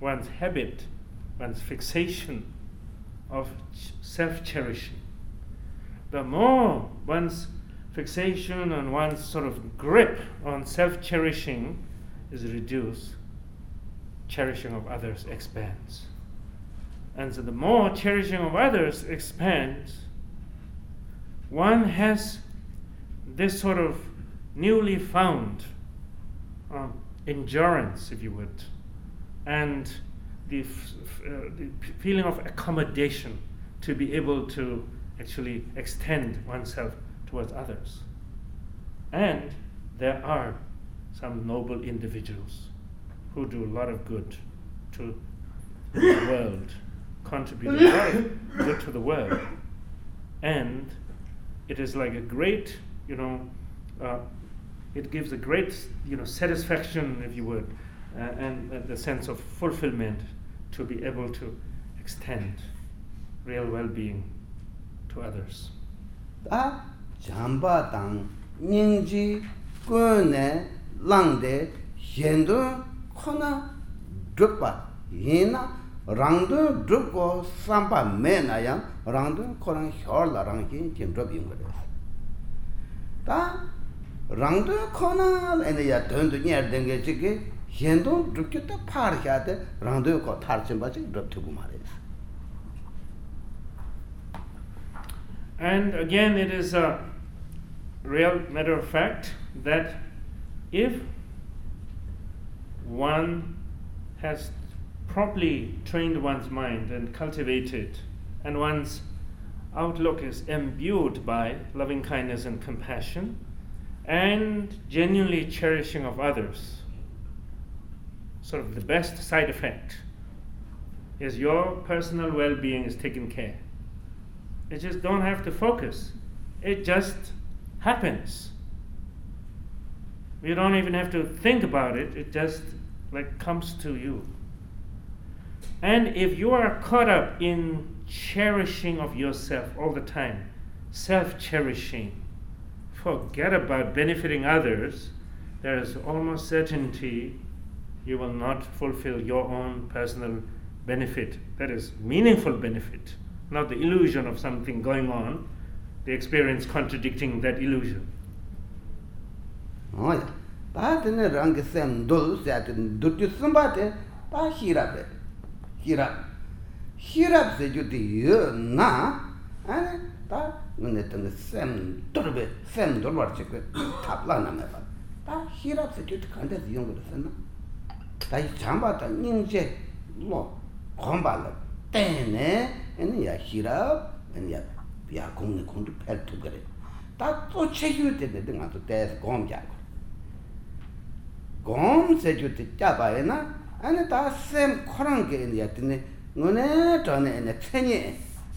one's habit one's fixation of self cherishing. The more one's fixation and one's sort of grip on self cherishing is reduced, cherishing of others expands. And so the more cherishing of others expands, one has this sort of newly found um, endurance, if you would, and the, uh, the feeling of accommodation to be able to actually extend oneself towards others. And there are some noble individuals who do a lot of good to the world, contribute a lot of good to the world. And it is like a great, you know, uh, it gives a great, you know, satisfaction, if you would, uh, and uh, the sense of fulfillment to be able to extend real well-being to others. 다 잠바 당 닝지 꾸네 랑데 현도 코나 드바 예나 랑도 드고 삼바 메나야 랑도 코랑 혀라랑 긴 팀드업 인거래 다 랑도 코나 에네야 던도 녀den게 지게 현도 죽겠다 파르샤데 랑도 거 탈진 바지 럽트고 말이야 And again, it is a real matter of fact that if one has properly trained one's mind and cultivated, and one's outlook is imbued by loving kindness and compassion, and genuinely cherishing of others, sort of the best side effect is your personal well being is taken care. You just don't have to focus, it just happens. You don't even have to think about it, it just like comes to you. And if you are caught up in cherishing of yourself all the time, self cherishing, forget about benefiting others, there is almost certainty you will not fulfill your own personal benefit. That is meaningful benefit, not the illusion of something going on, the experience contradicting that illusion. Oh, ta tene rang sem dol sa ten dut ju samba te ta hira be. Hira. Hira se ju di yo na. Ane ta ngene tene sem dol be, sem dol war che ke tapla na me ba. Ta hira se ju kan de yong go de na. 다이 잠바다 닝제 로 콤발라 때네 에는 야 히라 에는 야 비야 공네 공도 펠투 그래 다또 체휴 때데 등아 또 때스 공자 gom gōm sē chū tī kia bāyē na? Āni tā sēm khurāṅ kē āni yā tīne ngō nē chō nē āni cēnyē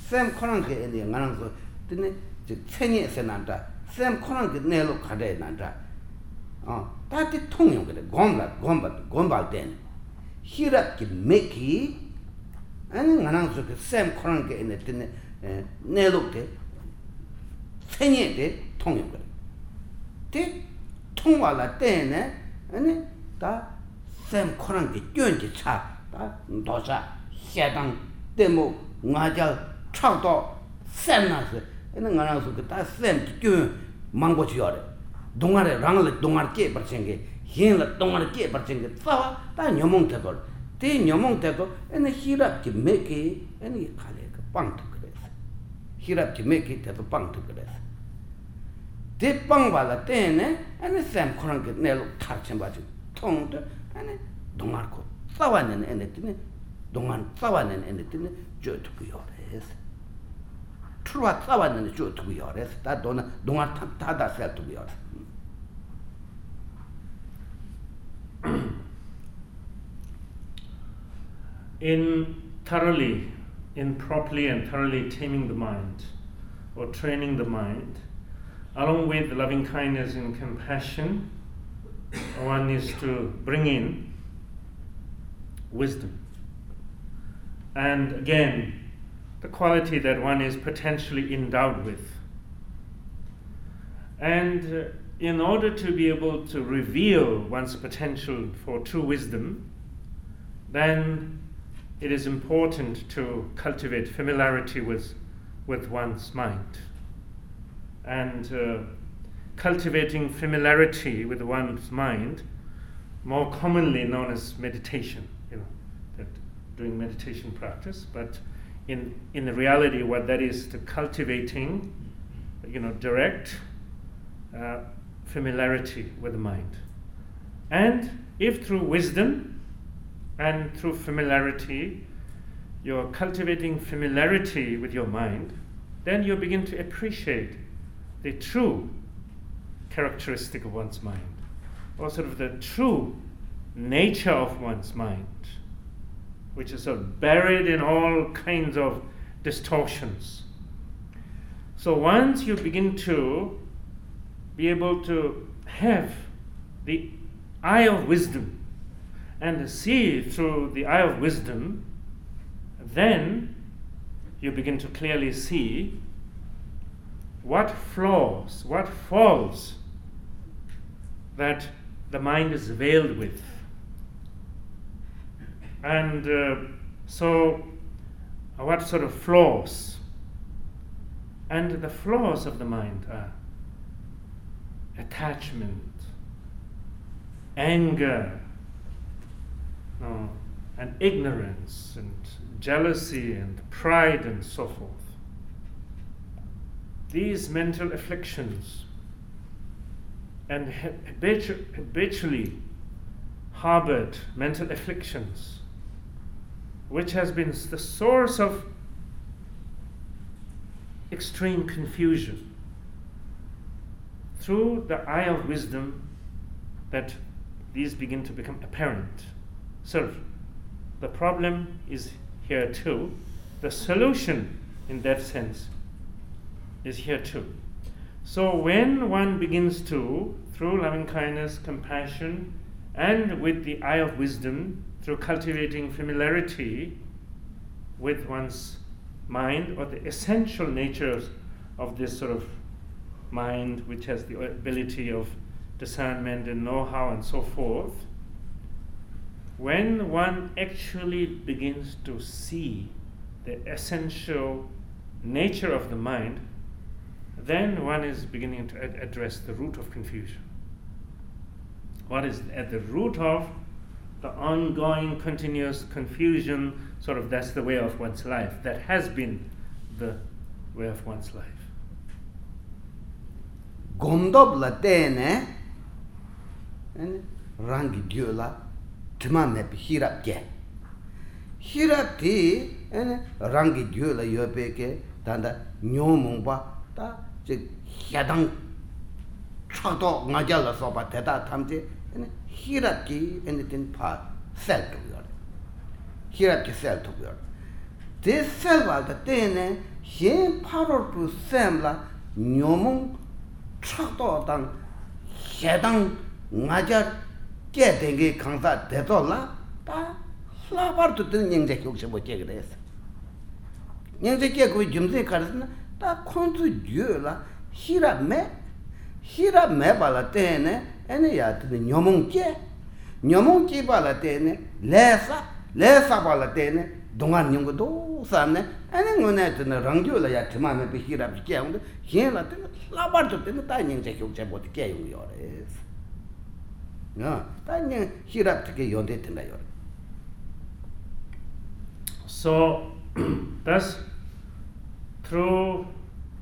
sēm khurāṅ kē āni yā ngā rāṅ sō tīne chī cēnyē sē nā rā sēm khurāṅ kē nē lō khā rē nā rā tā tī tōng yō kē rē gōm rā gōm bā gōm bā tē nē hī rā kī mē kī āni ngā rāṅ sō kē sēm khurāṅ kē āni tīne nē lō kē cēnyē tē tōng yō kē rē tē tōng wā lā tē nē 아니 다 샘 코랑 게 쩐지 차다 도자 해당 데모 나자 차도 샘나스 에는 나나서 그다샘 쩐 망고 지어래 동아래 랑을 동아래 깨 버친게 흰을 동아래 깨 버친게 싸와 다 녀몽 되고 대 녀몽 되고 에는 히랍기 메기 에는 칼레 그 빵도 그래 히랍기 메기 되도 빵도 그래 dē pāṅ bāla tēne āne sēm khurāṅ kī nē lō thār chēn bāchī tōng tō āne dōngār kō tsāwā nēne āne tīne dōngār tsāwā nēne āne tīne jō tūku yō rēs tūrvā tsāwā nēne jō tūku yō rēs tā dōna dōngār tā tā sēl tūku yō rēs in thoroughly in properly and thoroughly taming the mind or training the mind along with loving kindness and compassion, one is to bring in wisdom. And again, the quality that one is potentially endowed with. And uh, in order to be able to reveal one's potential for true wisdom, then it is important to cultivate familiarity with, with one's mind and uh, cultivating familiarity with one's mind, more commonly known as meditation, you know, that doing meditation practice, but in, in the reality, what that is to cultivating, you know, direct uh, familiarity with the mind. And if through wisdom and through familiarity, you're cultivating familiarity with your mind, then you begin to appreciate the true characteristic of one's mind, or sort of the true nature of one's mind, which is sort of buried in all kinds of distortions. So once you begin to be able to have the eye of wisdom and see through the eye of wisdom, then you begin to clearly see what flaws, what faults that the mind is veiled with. And uh, so, uh, what sort of flaws? And the flaws of the mind are attachment, anger, uh, and ignorance, and jealousy, and pride, and so forth these mental afflictions and habitually harbored mental afflictions, which has been the source of extreme confusion, through the eye of wisdom, that these begin to become apparent. So, the problem is here too. The solution, in that sense, is here too. So when one begins to, through loving kindness, compassion, and with the eye of wisdom, through cultivating familiarity with one's mind or the essential natures of this sort of mind, which has the ability of discernment and know how and so forth, when one actually begins to see the essential nature of the mind, then one is beginning to ad- address the root of confusion. What is at the root of the ongoing, continuous confusion? Sort of that's the way of one's life. That has been the way of one's life. gondob la tene rangi gyo la tma me bi hirap ge hirap ti rangi gyo la yo pe ke danda nyo mong ta 즉 야당 차도 ngaja la so ba ta ta tham je ene hirap ki ene tin pa sel to yor hirap ki sel to yor de sel wa da tene hen paror pu sem la nyomong chak to dang hedang ngajar ke denge kangsa de to la ta la bar tu tin nyeng je kyok che bo che ge des nyeng je ke ko jum se tā khunzu dhyu la hīra mē, hīra mē pa la tēne, ene ya tēne nyomung kē, nyomung kē pa la tēne lēsa, lēsa pa la tēne dunga nyungu dō sāne, ene ngu nē tēne rāngyū la ya tīmā mē pē hīra pē kē yungu, hīn la tēne lāpar tō tēne tā nying chē hyuk chē pō tē kē yungu yō rē, tā nying hīra pē kē yō tē tēne yō rē. So, [clears throat] that's through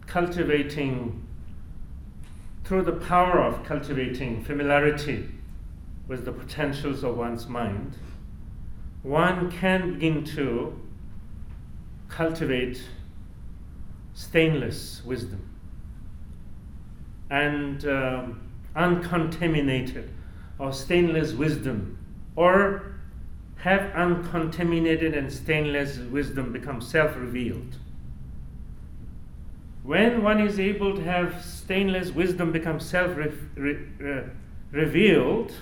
cultivating, through the power of cultivating familiarity with the potentials of one's mind, one can begin to cultivate stainless wisdom and um, uncontaminated or stainless wisdom or have uncontaminated and stainless wisdom become self revealed. When one is able to have stainless wisdom become self re- uh, revealed,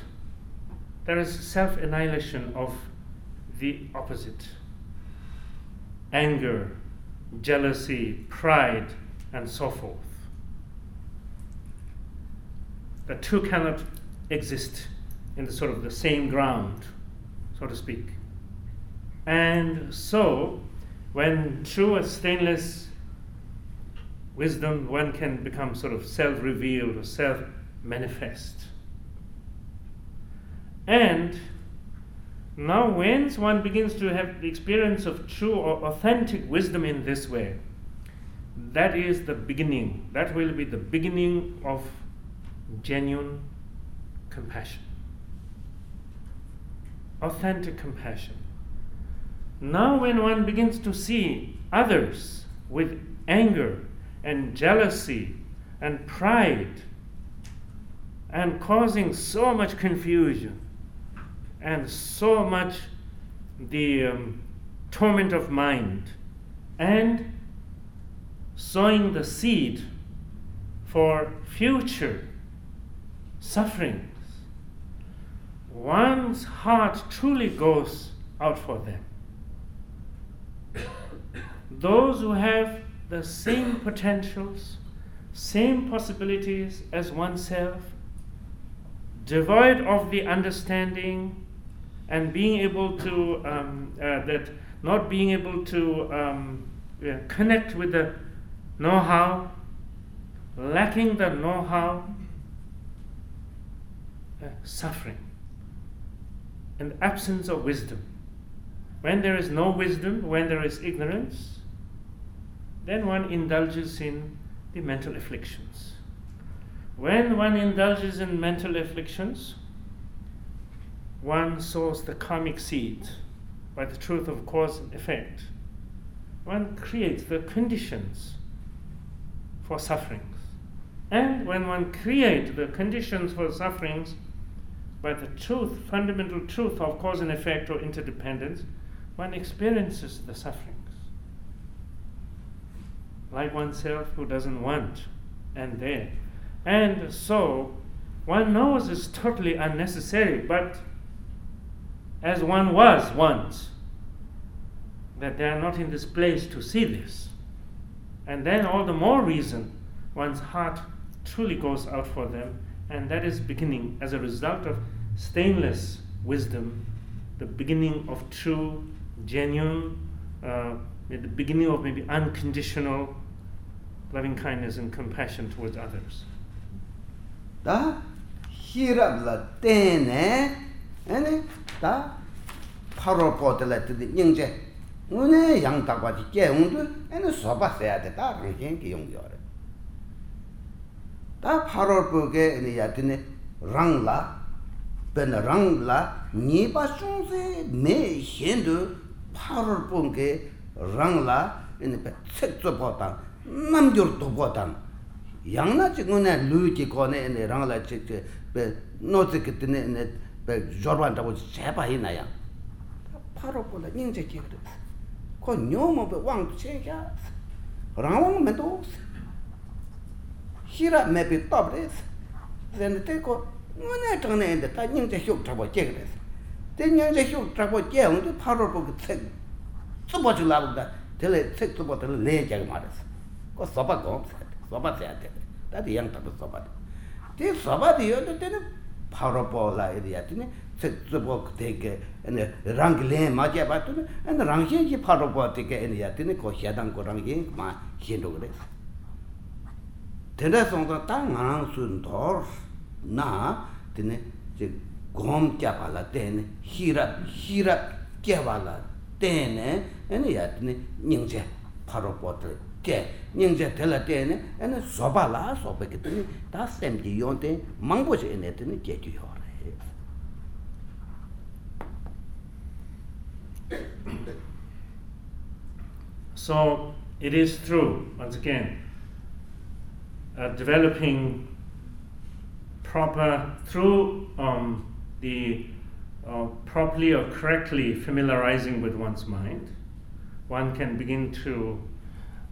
there is self annihilation of the opposite anger, jealousy, pride, and so forth. The two cannot exist in the sort of the same ground so to speak. And so, when through a stainless wisdom one can become sort of self revealed or self manifest. And now, when one begins to have the experience of true or authentic wisdom in this way, that is the beginning, that will be the beginning of genuine compassion authentic compassion. Now, when one begins to see others with anger and jealousy and pride and causing so much confusion and so much the um, torment of mind and sowing the seed for future sufferings. one's heart truly goes out for them. [coughs] Those who have the same potentials, same possibilities as oneself, devoid of the understanding and being able to, um, uh, that not being able to um, connect with the know how, lacking the know how, uh, suffering and absence of wisdom. When there is no wisdom, when there is ignorance, then one indulges in the mental afflictions. When one indulges in mental afflictions, one sows the karmic seed by the truth of cause and effect. One creates the conditions for sufferings. And when one creates the conditions for sufferings, by the truth, fundamental truth of cause and effect or interdependence, one experiences the sufferings. Like oneself who doesn't want and there. And so one knows it's totally unnecessary, but as one was once, that they are not in this place to see this. And then all the more reason one's heart truly goes out for them and that is beginning as a result of stainless wisdom, the beginning of true, genuine, uh, the beginning of maybe unconditional loving kindness and compassion towards others. Da hirab la tene ene da paro potela de yingje une yang da ba di ge un du ene so ba se ya de da ge gen ge yong yo re. Da paro po ge ene ya de rang la ben rang la ni ba sung se me hen du paro po ge rang la ene pe tsek zo po ta 남겨 도보단. 양나 지금네 루기 거네 네 랑라 찍게 베 노트 그때네 네베 저반다고 제바 해나야 바로 보라 닝제 기도. 거 뇨모 베 왕도 제가 라왕 멘도. 히라 메비 탑레스 젠데 거 뭐네 저네 다 닝제 효 잡아 제그레스 때 닝제 효 잡아 제운도 바로 보고 책 쓰버지 라고다 텔레 책 쓰버들 내 제가 말했어. 그 소바 공 소바 돼야 돼 다디 양 답도 소바 데 소바 되어도 되는 바로 보라 이래야 되네 저거 되게 아니 랑글레 맞아 봐도 아니 랑신지 바로 보 되게 이래야 되네 거 시야당 거랑 게마 신도 그래 tēnā sōngtā tā ngārāṅ sūn dhōr nā tēne gōm kia pāla tēne hīrāp, hīrāp kia pāla tēne āni yā tēne nyingchē pārō pōtā tē 닝제 될라 때네 에네 소바라 소베게 되니 다 샘디 용데 망보제 에네 되니 제주요 So it is true once again uh, developing proper through um, the uh, properly or correctly familiarizing with one's mind one can begin to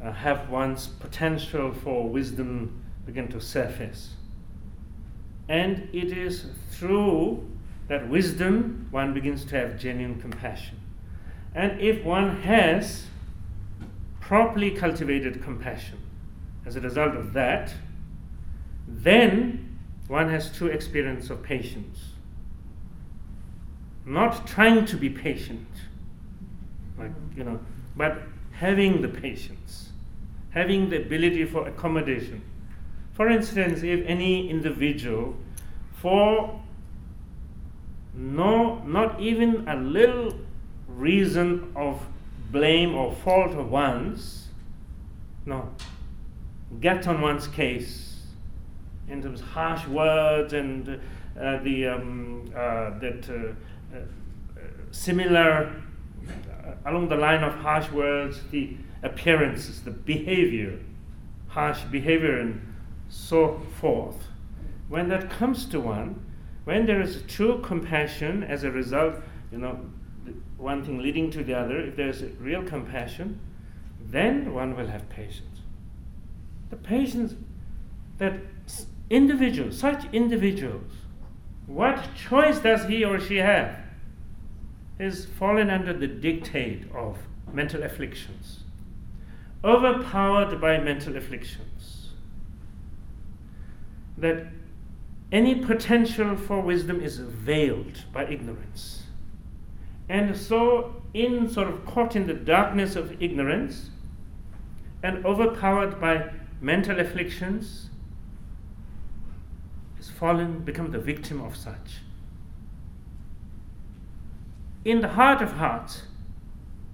uh, have one's potential for wisdom begin to surface. And it is through that wisdom one begins to have genuine compassion. And if one has properly cultivated compassion as a result of that, then one has true experience of patience. Not trying to be patient, like, you know, but having the patience, having the ability for accommodation. For instance, if any individual, for no, not even a little reason of blame or fault of one's, no, get on one's case in terms of harsh words and uh, the um, uh, that uh, uh, similar uh, along the line of harsh words, the appearances, the behavior, harsh behavior, and so forth. When that comes to one, when there is true compassion as a result, you know, one thing leading to the other, if there is real compassion, then one will have patience. The patience that individuals, such individuals, what choice does he or she have? Is fallen under the dictate of mental afflictions, overpowered by mental afflictions. That any potential for wisdom is veiled by ignorance. And so, in sort of caught in the darkness of ignorance and overpowered by mental afflictions, is fallen, become the victim of such. In the heart of hearts,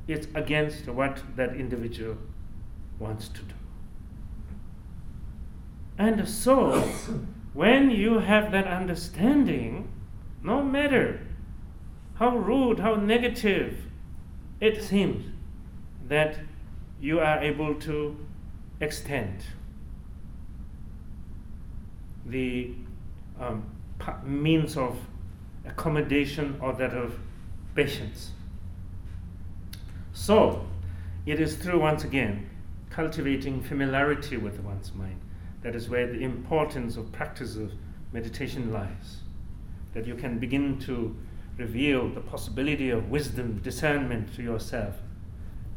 it's against what that individual wants to do. And so, when you have that understanding, no matter how rude, how negative it seems, that you are able to extend the um, means of accommodation or that of patience. So, it is through, once again, cultivating familiarity with one's mind that is where the importance of practice of meditation lies. That you can begin to reveal the possibility of wisdom, discernment to yourself.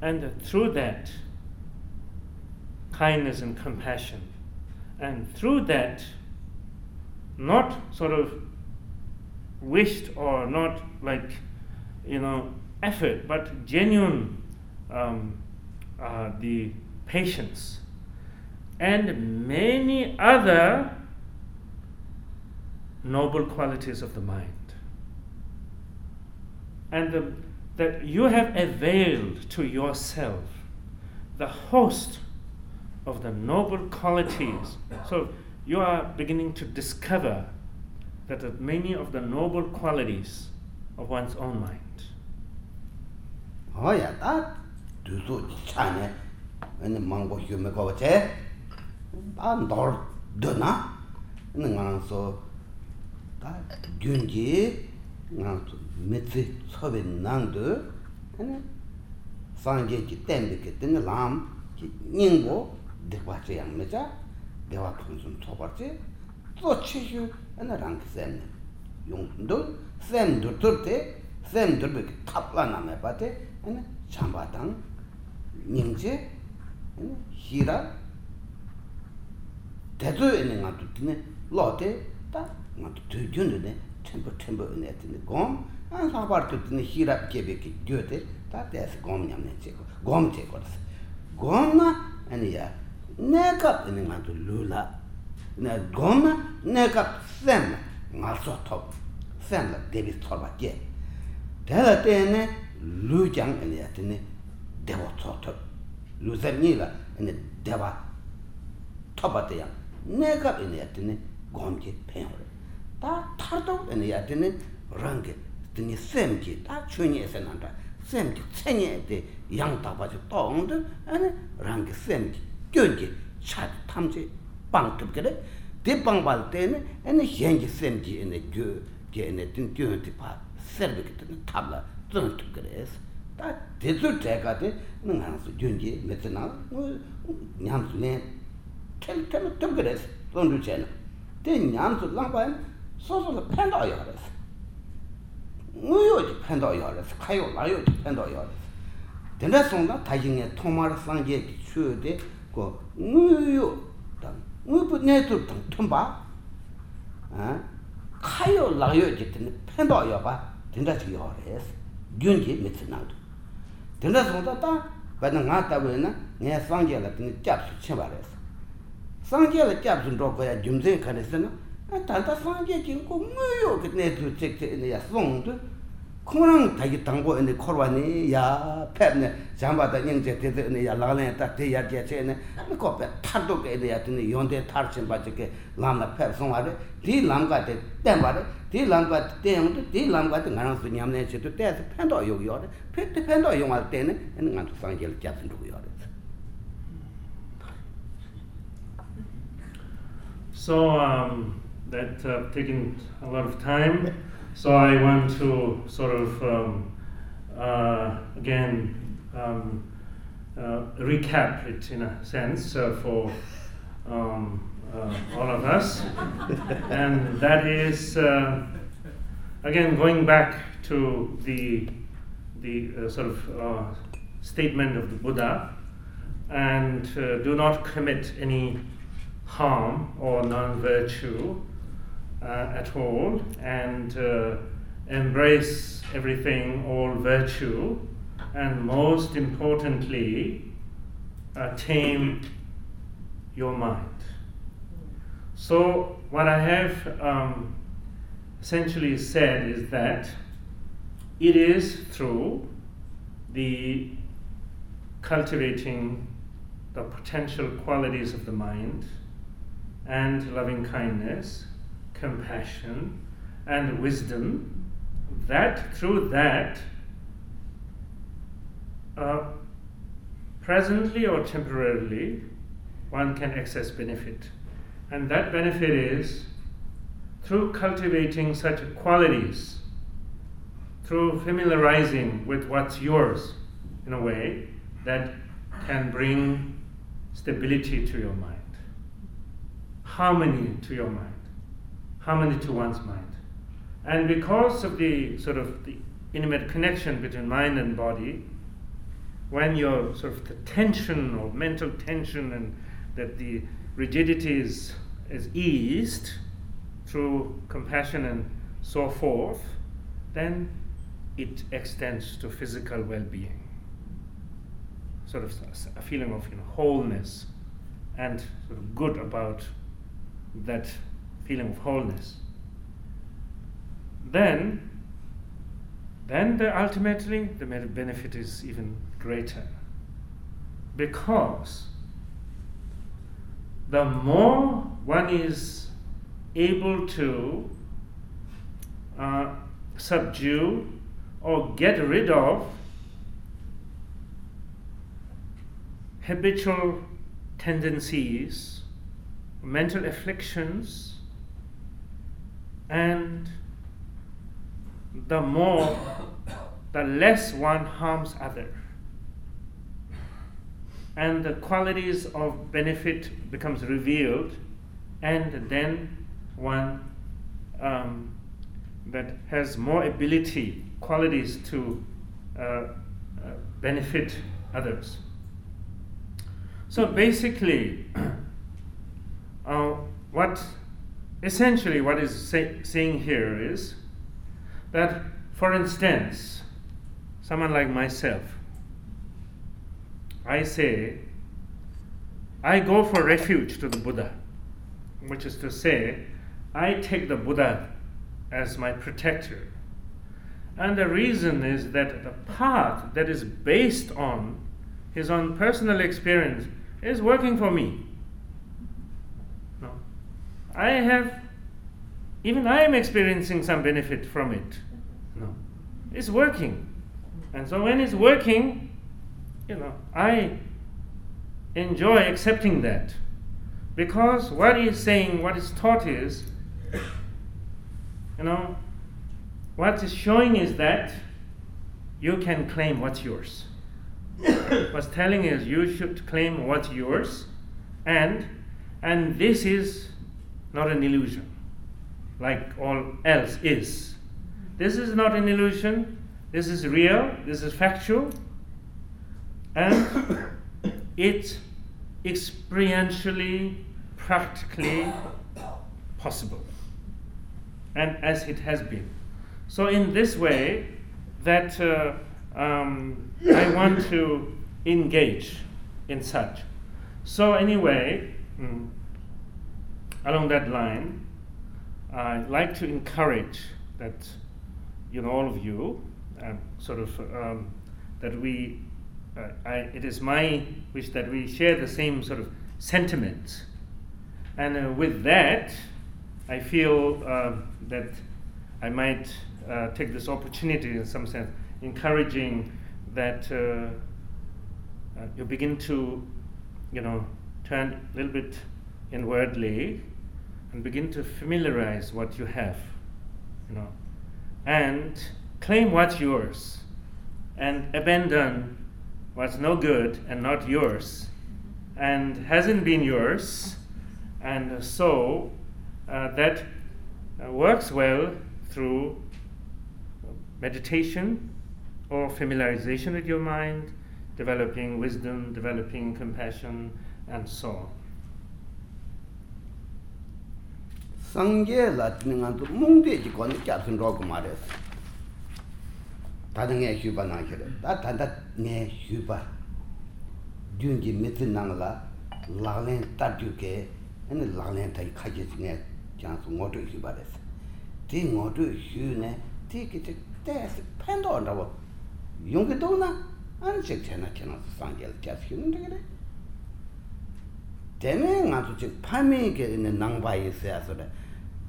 And through that, kindness and compassion. And through that, not sort of wished or not like, you know, effort, but genuine um, uh, the patience, and many other noble qualities of the mind. And the, that you have availed to yourself the host of the noble qualities. So you are beginning to discover that many of the noble qualities of one's own mind. Oh yeah, that. ane mangbo hiyo me kawa che. A ndor do na ane nga rang so ta gyun ji nga rang so me tsi tsobe nang do ane san je ki tenbe ke tene lam ki nyingbo dekwa che yang me cha dewa punzum tobar che tso che shu ane rang ki sem yung do sem dur dur te sem dur be ki tapla na me pa te ane chamba tang nying che 그 탑라나 메바데 아니 참바당 닝제 아니 히라 대도 있는 것도 드네 로데 다 맞도 되는데 템버 템버 있는 애들 곰 안사 바르트 드네 히라 케베키 듀데 다 데스 곰 냠네 제고 곰 제고스 곰나 아니야 내가 있는 것도 루라 나 곰나 내가 쌤 ngaso top 쌤 데비스 토바게 대라 때네 루장 아니야 드네 데보 토톱 루zem니라 아니 데바 토바데야 내가 있는 애들은 곰게 패요. 다 타도 있는 애들은 랑게 드니 셈지 다 추니에서 난다. 셈지 챙에데 양다바지 똥도 아니 랑게 셈지 껴지 차 탐지 빵급게 대빵발 때는 아니 현지 셈지 있는 그 걔네 든 껴지 봐. 서비스 때는 탑라 좀 그래서 다 대줄 때가데 능한서 준지 메트나 냠스네 tel tel tel gres don du chen de nyam su lang ba so so le pen da ya res ngu yo ji pen da ya res ka yo la yo ji pen da ya res de na song da ta yin ye tong ma sang je ki chu de ko ngu yo da ngu bu ne tu tong tong ba a ka yo la yo ji de pen da ya ba de da ji ya res gyun ji me tsu na du de na song da ta dīndā sōngdā tā bādā ngā tabu yinā ngā sāngyā lā tīnā jāb sū chīmbā rā sā sāngyā lā jāb sū rō kuyā jūm sēng kā rā sā na tāndā sāngyā jīng kō mū yō kī nē tū chik chik yā sōng tū 콩랑 다기 당고 에 코르와니 야 팹네 잠바다 닝제 데데 야 라네 다 데야 제체네 코페 타도 게데 야 드네 용데 타르친 바지게 라나 팹 송아데 디 람가 데 땜바데 디 람가 땜도 디 람가 데 나랑 수 냠네 제도 떼서 팬도 요요데 팬도 팬도 용할 때네 에는 간도 상결 잡은 두고요데 So um, that uh, taken a lot of time. So I want to sort of um, uh, again um, uh, recap it in a sense uh, for um, uh, all of us, [laughs] and that is uh, again going back to the the uh, sort of uh, statement of the Buddha, and uh, do not commit any harm or non-virtue at all, and uh, embrace everything, all virtue, and most importantly, uh, tame your mind. So, what I have um, essentially said is that it is through the cultivating the potential qualities of the mind and loving kindness, compassion, and wisdom, that through that, uh, presently or temporarily, one can access benefit. And that benefit is through cultivating such qualities, through familiarizing with what's yours in a way that can bring stability to your mind, harmony to your mind, harmony to one's mind. And because of the sort of the intimate connection between mind and body, when your sort of the tension or mental tension and that the rigidity is, is eased through compassion and so forth, then it extends to physical well-being. Sort of a feeling of you know, wholeness and sort of good about that feeling of wholeness. Then, then the ultimately the benefit is even greater because the more one is able to uh, subdue or get rid of habitual tendencies mental afflictions, and the more, the less one harms other. And the qualities of benefit becomes revealed, and then one um, that has more ability, qualities to uh, uh, benefit others. So basically, [clears throat] uh, what essentially what is say, saying here is that, for instance, someone like myself, I say, I go for refuge to the Buddha, which is to say, I take the Buddha as my protector. And the reason is that the path that is based on his own personal experience is working for me. I have, even I am experiencing some benefit from it. No. It's working. And so when it's working, you know, I enjoy accepting that. Because what he's saying, what is taught is, you know, what is showing is that you can claim what's yours. [coughs] what's telling is you should claim what's yours, and and this is not an illusion, like all else is. This is not an illusion. This is real. This is factual, and [coughs] it's experientially, practically possible, and as it has been. So in this way, that uh, um, I want to engage in such. So anyway, mm, along that line, I'd like to encourage that you know all of you, uh, sort of um, that we. Uh, I, it is my wish that we share the same sort of sentiments, and uh, with that, I feel uh, that I might uh, take this opportunity in some sense, encouraging that uh, uh, you begin to, you know, turn a little bit inwardly and begin to familiarize what you have, you know, and claim what's yours and abandon what's no good and not yours and hasn't been yours and so uh, that uh, works well through meditation or familiarization with your mind, developing wisdom, developing compassion, and so on. 상게 라트닝한테 몽데지 건데 잡은 로고 말했어 다등에 휴바 나게래 다 단다 네 휴바 듄지 밑에 나가라 라렌 따주게 아니 라렌 다 가지스네 장수 모두 휴바랬어 티 모두 휴네 티기테 테스 팬도라고 용게 도나 안 책잖아 걔는 상게 잡히는 데 그래 때문에 나도 즉 파밍이 있는 낭바에 있어야 그래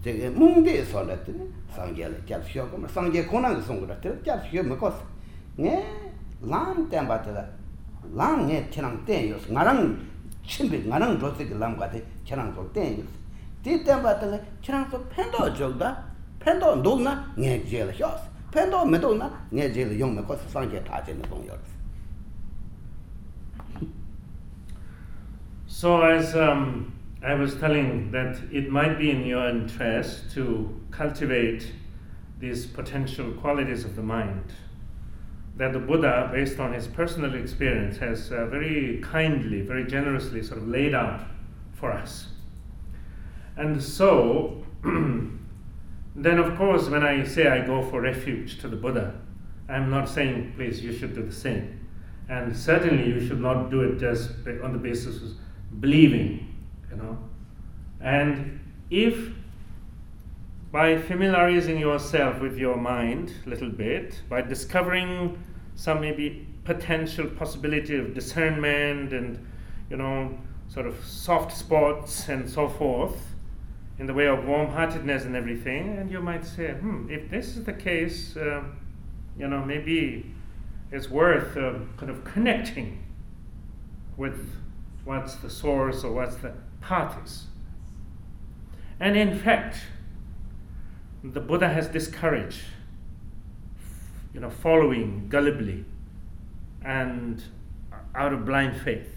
저게 몽데 살았더니 상계를 잡혀 그럼 상계 코난 송거라. 잡혀 먹었 네? 람템 바트라. 람네 티랑 때요 나랑 친비 나랑 저기 람 같아 티랑 저 때요 티템 바트라. 티랑 저 팬도 저다. 팬도 놀나? 네 제일 쇼 팬도 메도나? 네 제일 용 먹었 상계 다 되는 동요 So as um, I was telling that it might be in your interest to cultivate these potential qualities of the mind that the Buddha, based on his personal experience, has uh, very kindly, very generously sort of laid out for us. And so, [clears throat] then of course when I say I go for refuge to the Buddha, I'm not saying please you should do the same. And certainly you should not do it just on the basis of believing, you know. And if by familiarizing yourself with your mind a little bit, by discovering some maybe potential possibility of discernment and you know sort of soft spots and so forth, in the way of warm-heartedness and everything, and you might say, hmm, if this is the case, uh, you know, maybe it's worth uh, kind of connecting with what's the source or what's the path is. And in fact, the Buddha has discouraged, you know, following gullibly and out of blind faith.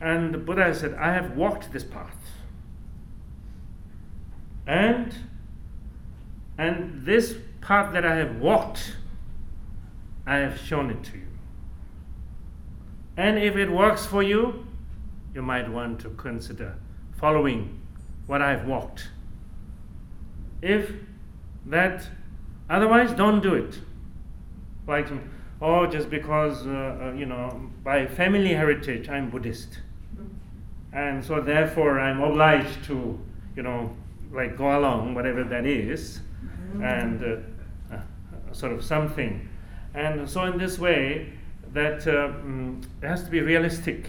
And the Buddha said, I have walked this path. And and this path that I have walked, I have shown it to you. And if it works for you, you might want to consider following what I've walked. If that, otherwise, don't do it. Like, oh, just because, uh, uh, you know, by family heritage, I'm Buddhist. And so, therefore, I'm obliged to, you know, like go along, whatever that is, and uh, uh, sort of something. And so, in this way, that uh, mm, it has to be realistic.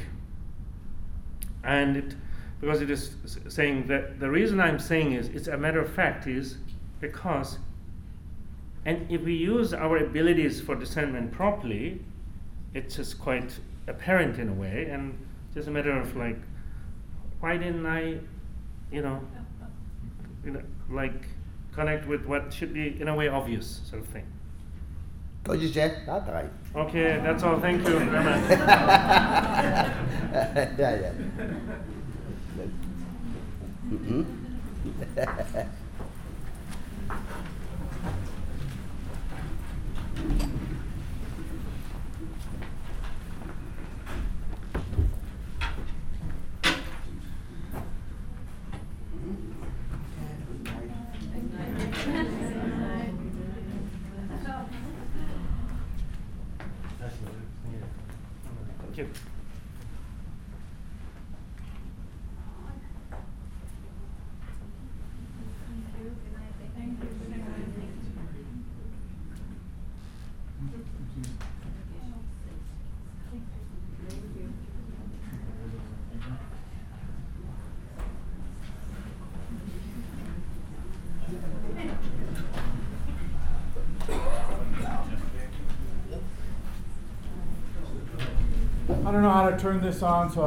And it, because it is saying that the reason I'm saying is it's a matter of fact is because, and if we use our abilities for discernment properly, it's just quite apparent in a way, and just a matter of like, why didn't I, you know, you know, like connect with what should be in a way obvious sort of thing. Okay, that's all. Thank you very much. [laughs] [laughs] yeah, yeah. Mm-hmm. [laughs] Thank. I don't know how to turn this on, so